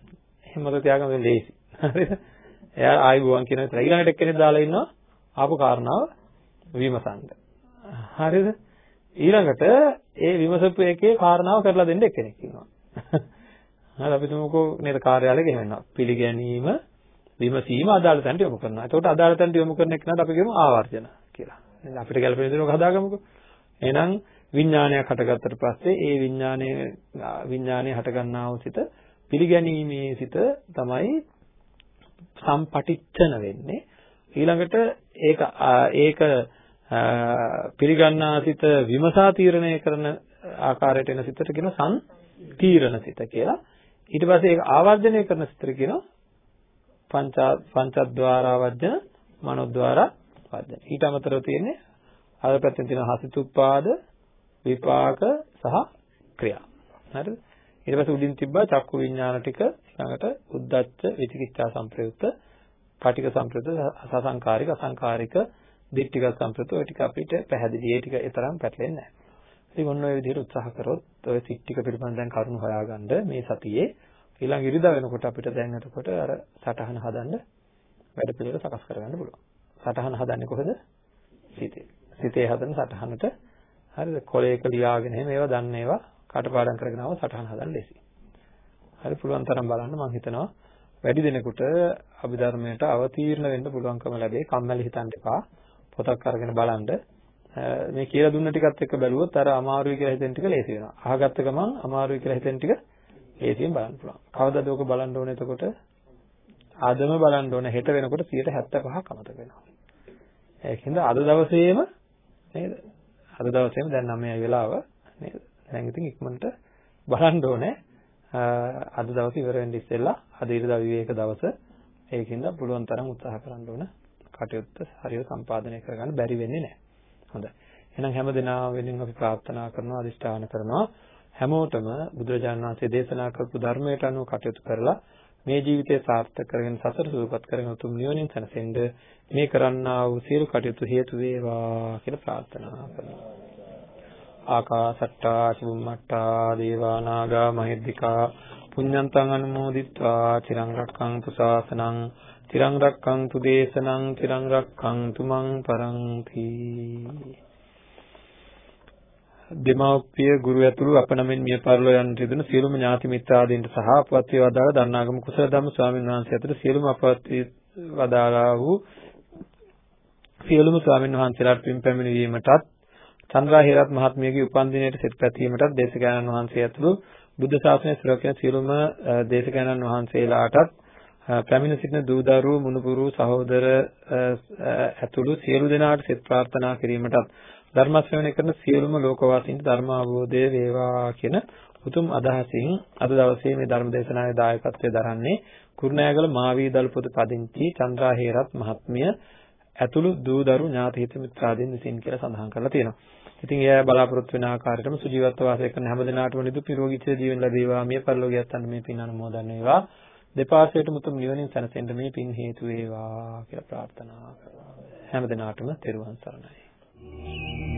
එහෙම මතක තියාගන්න වෙන්නේ ලේසි. හරිද? එයා ආයිබුවන් කියන විතරයි. ඊළඟට එක්කෙනෙක් දාලා ඉන්නවා ආපු කාරණාව විමසන්න. හරිද? ඊළඟට ඒ විමසපු එකේ කාරණාව කරලා දෙන්න එක්කෙනෙක් ඉන්නවා. හරි අපි තුමුකෝ නේද කාර්යාලෙක එහෙම වෙනවා. පිළිගැනීම විමසීම අදාළ තැනට යොමු කරනවා. එතකොට අදාළ තැනට යොමු කරන එක නේද අපි කියමු ආවර්ජන කියලා. නේද අපිට ගැළපෙන විදිහට හදාගමුකෝ. එහෙනම් විඥානයක් හටගත්තට පස්සේ ඒ විඥානයේ විඥානයේ හටගන්නා වූ සිත පිළිගැනීමේ සිත තමයි සම්පටිච්ඡන වෙන්නේ. ඊළඟට ඒක ඒක පිළිගන්නා සිත විමසා තීරණය කරන ආකාරයට එන සිතට කියන සම්තීරණ සිත කියලා. ඊට පස්සේ ඒක ආවර්ජනය කරන සිතට කියනවා පංච පංචද්වාරා වර්ජන මනෝද්වාරා වර්ජන. ඊට අමතරව තියෙන්නේ අර පැත්තෙන් තියෙන හසිතුප්පාද විපාක සහ ක්‍රියා. හරිද? ඊට පස්සේ උඩින් තිබ්බා චක්කු විඥාන ටික ඊළඟට උද්දච්ච විචිකිච්ඡා සංප්‍රයුක්ත පාටික සංප්‍රයුක්ත අසංකාරික අසංකාරික දිට්ඨික සම්ප්‍රත ඔය ටික අපිට පැහැදිලි. ඒ ටික ඒ තරම් පැටලෙන්නේ නැහැ. ඉතින් ඔන්න ඔය විදිහට උත්සාහ කරොත් ඔය සිත් ටික පිළිබඳව දැන් කරුණු හොයාගන්න මේ සතියේ ඊළඟ ඉරිදා වෙනකොට අපිට දැන් එතකොට අර සටහන හදන්න වැඩ පිළිවෙල සකස් කරගන්න පුළුවන්. සටහන හදන්නේ කොහෙද? සිතේ. සිතේ හදන සටහනට හරිද? කොලයක ලියාගෙන එහෙම ඒවා දන්න ඒවා කටපාඩම් කරගෙන ආව සටහන හදන්න ලේසි. හරි පුළුවන් තරම් බලන්න මම හිතනවා වැඩි දෙනෙකුට අභිධර්මයට අවතීර්ණ වෙන්න පුළුවන්කම ලැබේ. කම්මැලි හිතන්න එපා. පොතක් අරගෙන බලන්න මේ කියලා දුන්න ටිකත් එක්ක බැලුවොත් අර අමාරුයි කියලා හිතෙන ටික ලේසි වෙනවා. අහගත්ත ගමන් අමාරුයි කියලා හිතෙන ටික ලේසියෙන් බලන්න පුළුවන්. කවදාද ඔක බලන්න ඕනේ එතකොට? අදම බලන්න ඕනේ හෙට වෙනකොට 75ක් අමතක වෙනවා. ඒකින්ද අද දවසේම නේද? අද දවසේම දැන් 9යි වෙලාව නේද? දැන් ඉතින් ඉක්මනට බලන්න ඕනේ. අද දවසේ ඉවර වෙන්න ඉස්සෙල්ලා අද ඉරිදා විවේක දවස. ඒකින්ද පුළුවන් තරම් උත්සාහ කරන්න ඕනේ. කටයුත්ත හරියට සම්පාදනය කරගන්න බැරි වෙන්නේ නැහැ. හොඳයි. එහෙනම් හැම දිනම වෙනින් අපි ප්‍රාර්ථනා කරනවා අදිෂ්ඨාන කරනවා හැමෝටම බුදුරජාණන් වහන්සේ දේශනා කරපු ධර්මයට අනුව කටයුතු කරලා මේ ජීවිතය සාර්ථක කරගෙන සසර සුවපත් කරගෙන උතුම් නිවනින් සැනසෙන්න මේ කරන්නා වූ සියලු කටයුතු හේතු වේවා කියලා ප්‍රාර්ථනා කරනවා. ආකාසට්ටා චුම්මට්ටා දේවා නාග මහිද්దికා පුඤ්ඤන්තං අනුමෝදිත්වා චිරං රක්ඛන්තු ශාසනං තිරං රක්ඛන්තු දේශනං තිරං රක්ඛන්තු මං පරන්ති. දෙමව්පිය ගුරු ඇතුළු අප නමින් මිය පරලෝ යන රිදුන සියලුම ඥාති මිත්‍රාදීන්ට සහ අපවත් වේ වදාළ දන්නාගම කුසල ධම්ම ස්වාමීන් වහන්සේ අතර සියලුම අපවත් වදාළා වූ සියලුම ස්වාමීන් වහන්සේලාට පින් පැමිණීමටත් චන්ද්‍රා හේරත් මහත්මියගේ උපන්දිනයට සෙත් පැතීමටත් දේශකයන්න් වහන්සේ ඇතුළු බුද්ධ ශාසනය සුරකින සියලුම දේශකයන්න් වහන්සේලාටත් පැමිණ සිටින දූ දරුවෝ මුණුපුරු සහෝදර ඇතුළු සියලු දෙනාට සිත ප්‍රාර්ථනා කිරීමටත් ධර්ම ශ්‍රවණය කරන සියලුම ලෝකවාසීන්ට ධර්ම අවබෝධය වේවා කියන උතුම් අදහසින් අද දවසේ මේ ධර්ම දේශනාවේ දායකත්වයෙන් දරන්නේ කුරුණෑගල මාවී දල්පොත පදිංචි චන්ද්‍රා හේරත් මහත්මිය ඇතුළු දූ දරු ඥාති හිත මිත්‍රාදීන් විසින් කියලා සඳහන් කරලා තියෙනවා. ඉතින් එයා බලාපොරොත්තු වෙන ආකාරයටම සුජීවත්ව වාසය කරන හැම දිනාටම නිදුක් නිරෝගී චිර ජීවන ලැබේවා. මිය පරලෝකියත් අන්න මේ පින් අනුමෝදන් වේවා. දෙපාර්ශ්වයටම උතුම් නිවනින් සැනසෙන්න මේ පින් හේතු වේවා කියලා ප්‍රාර්ථනා කරනවා. හැම දිනාටම තෙරුවන් සරණයි.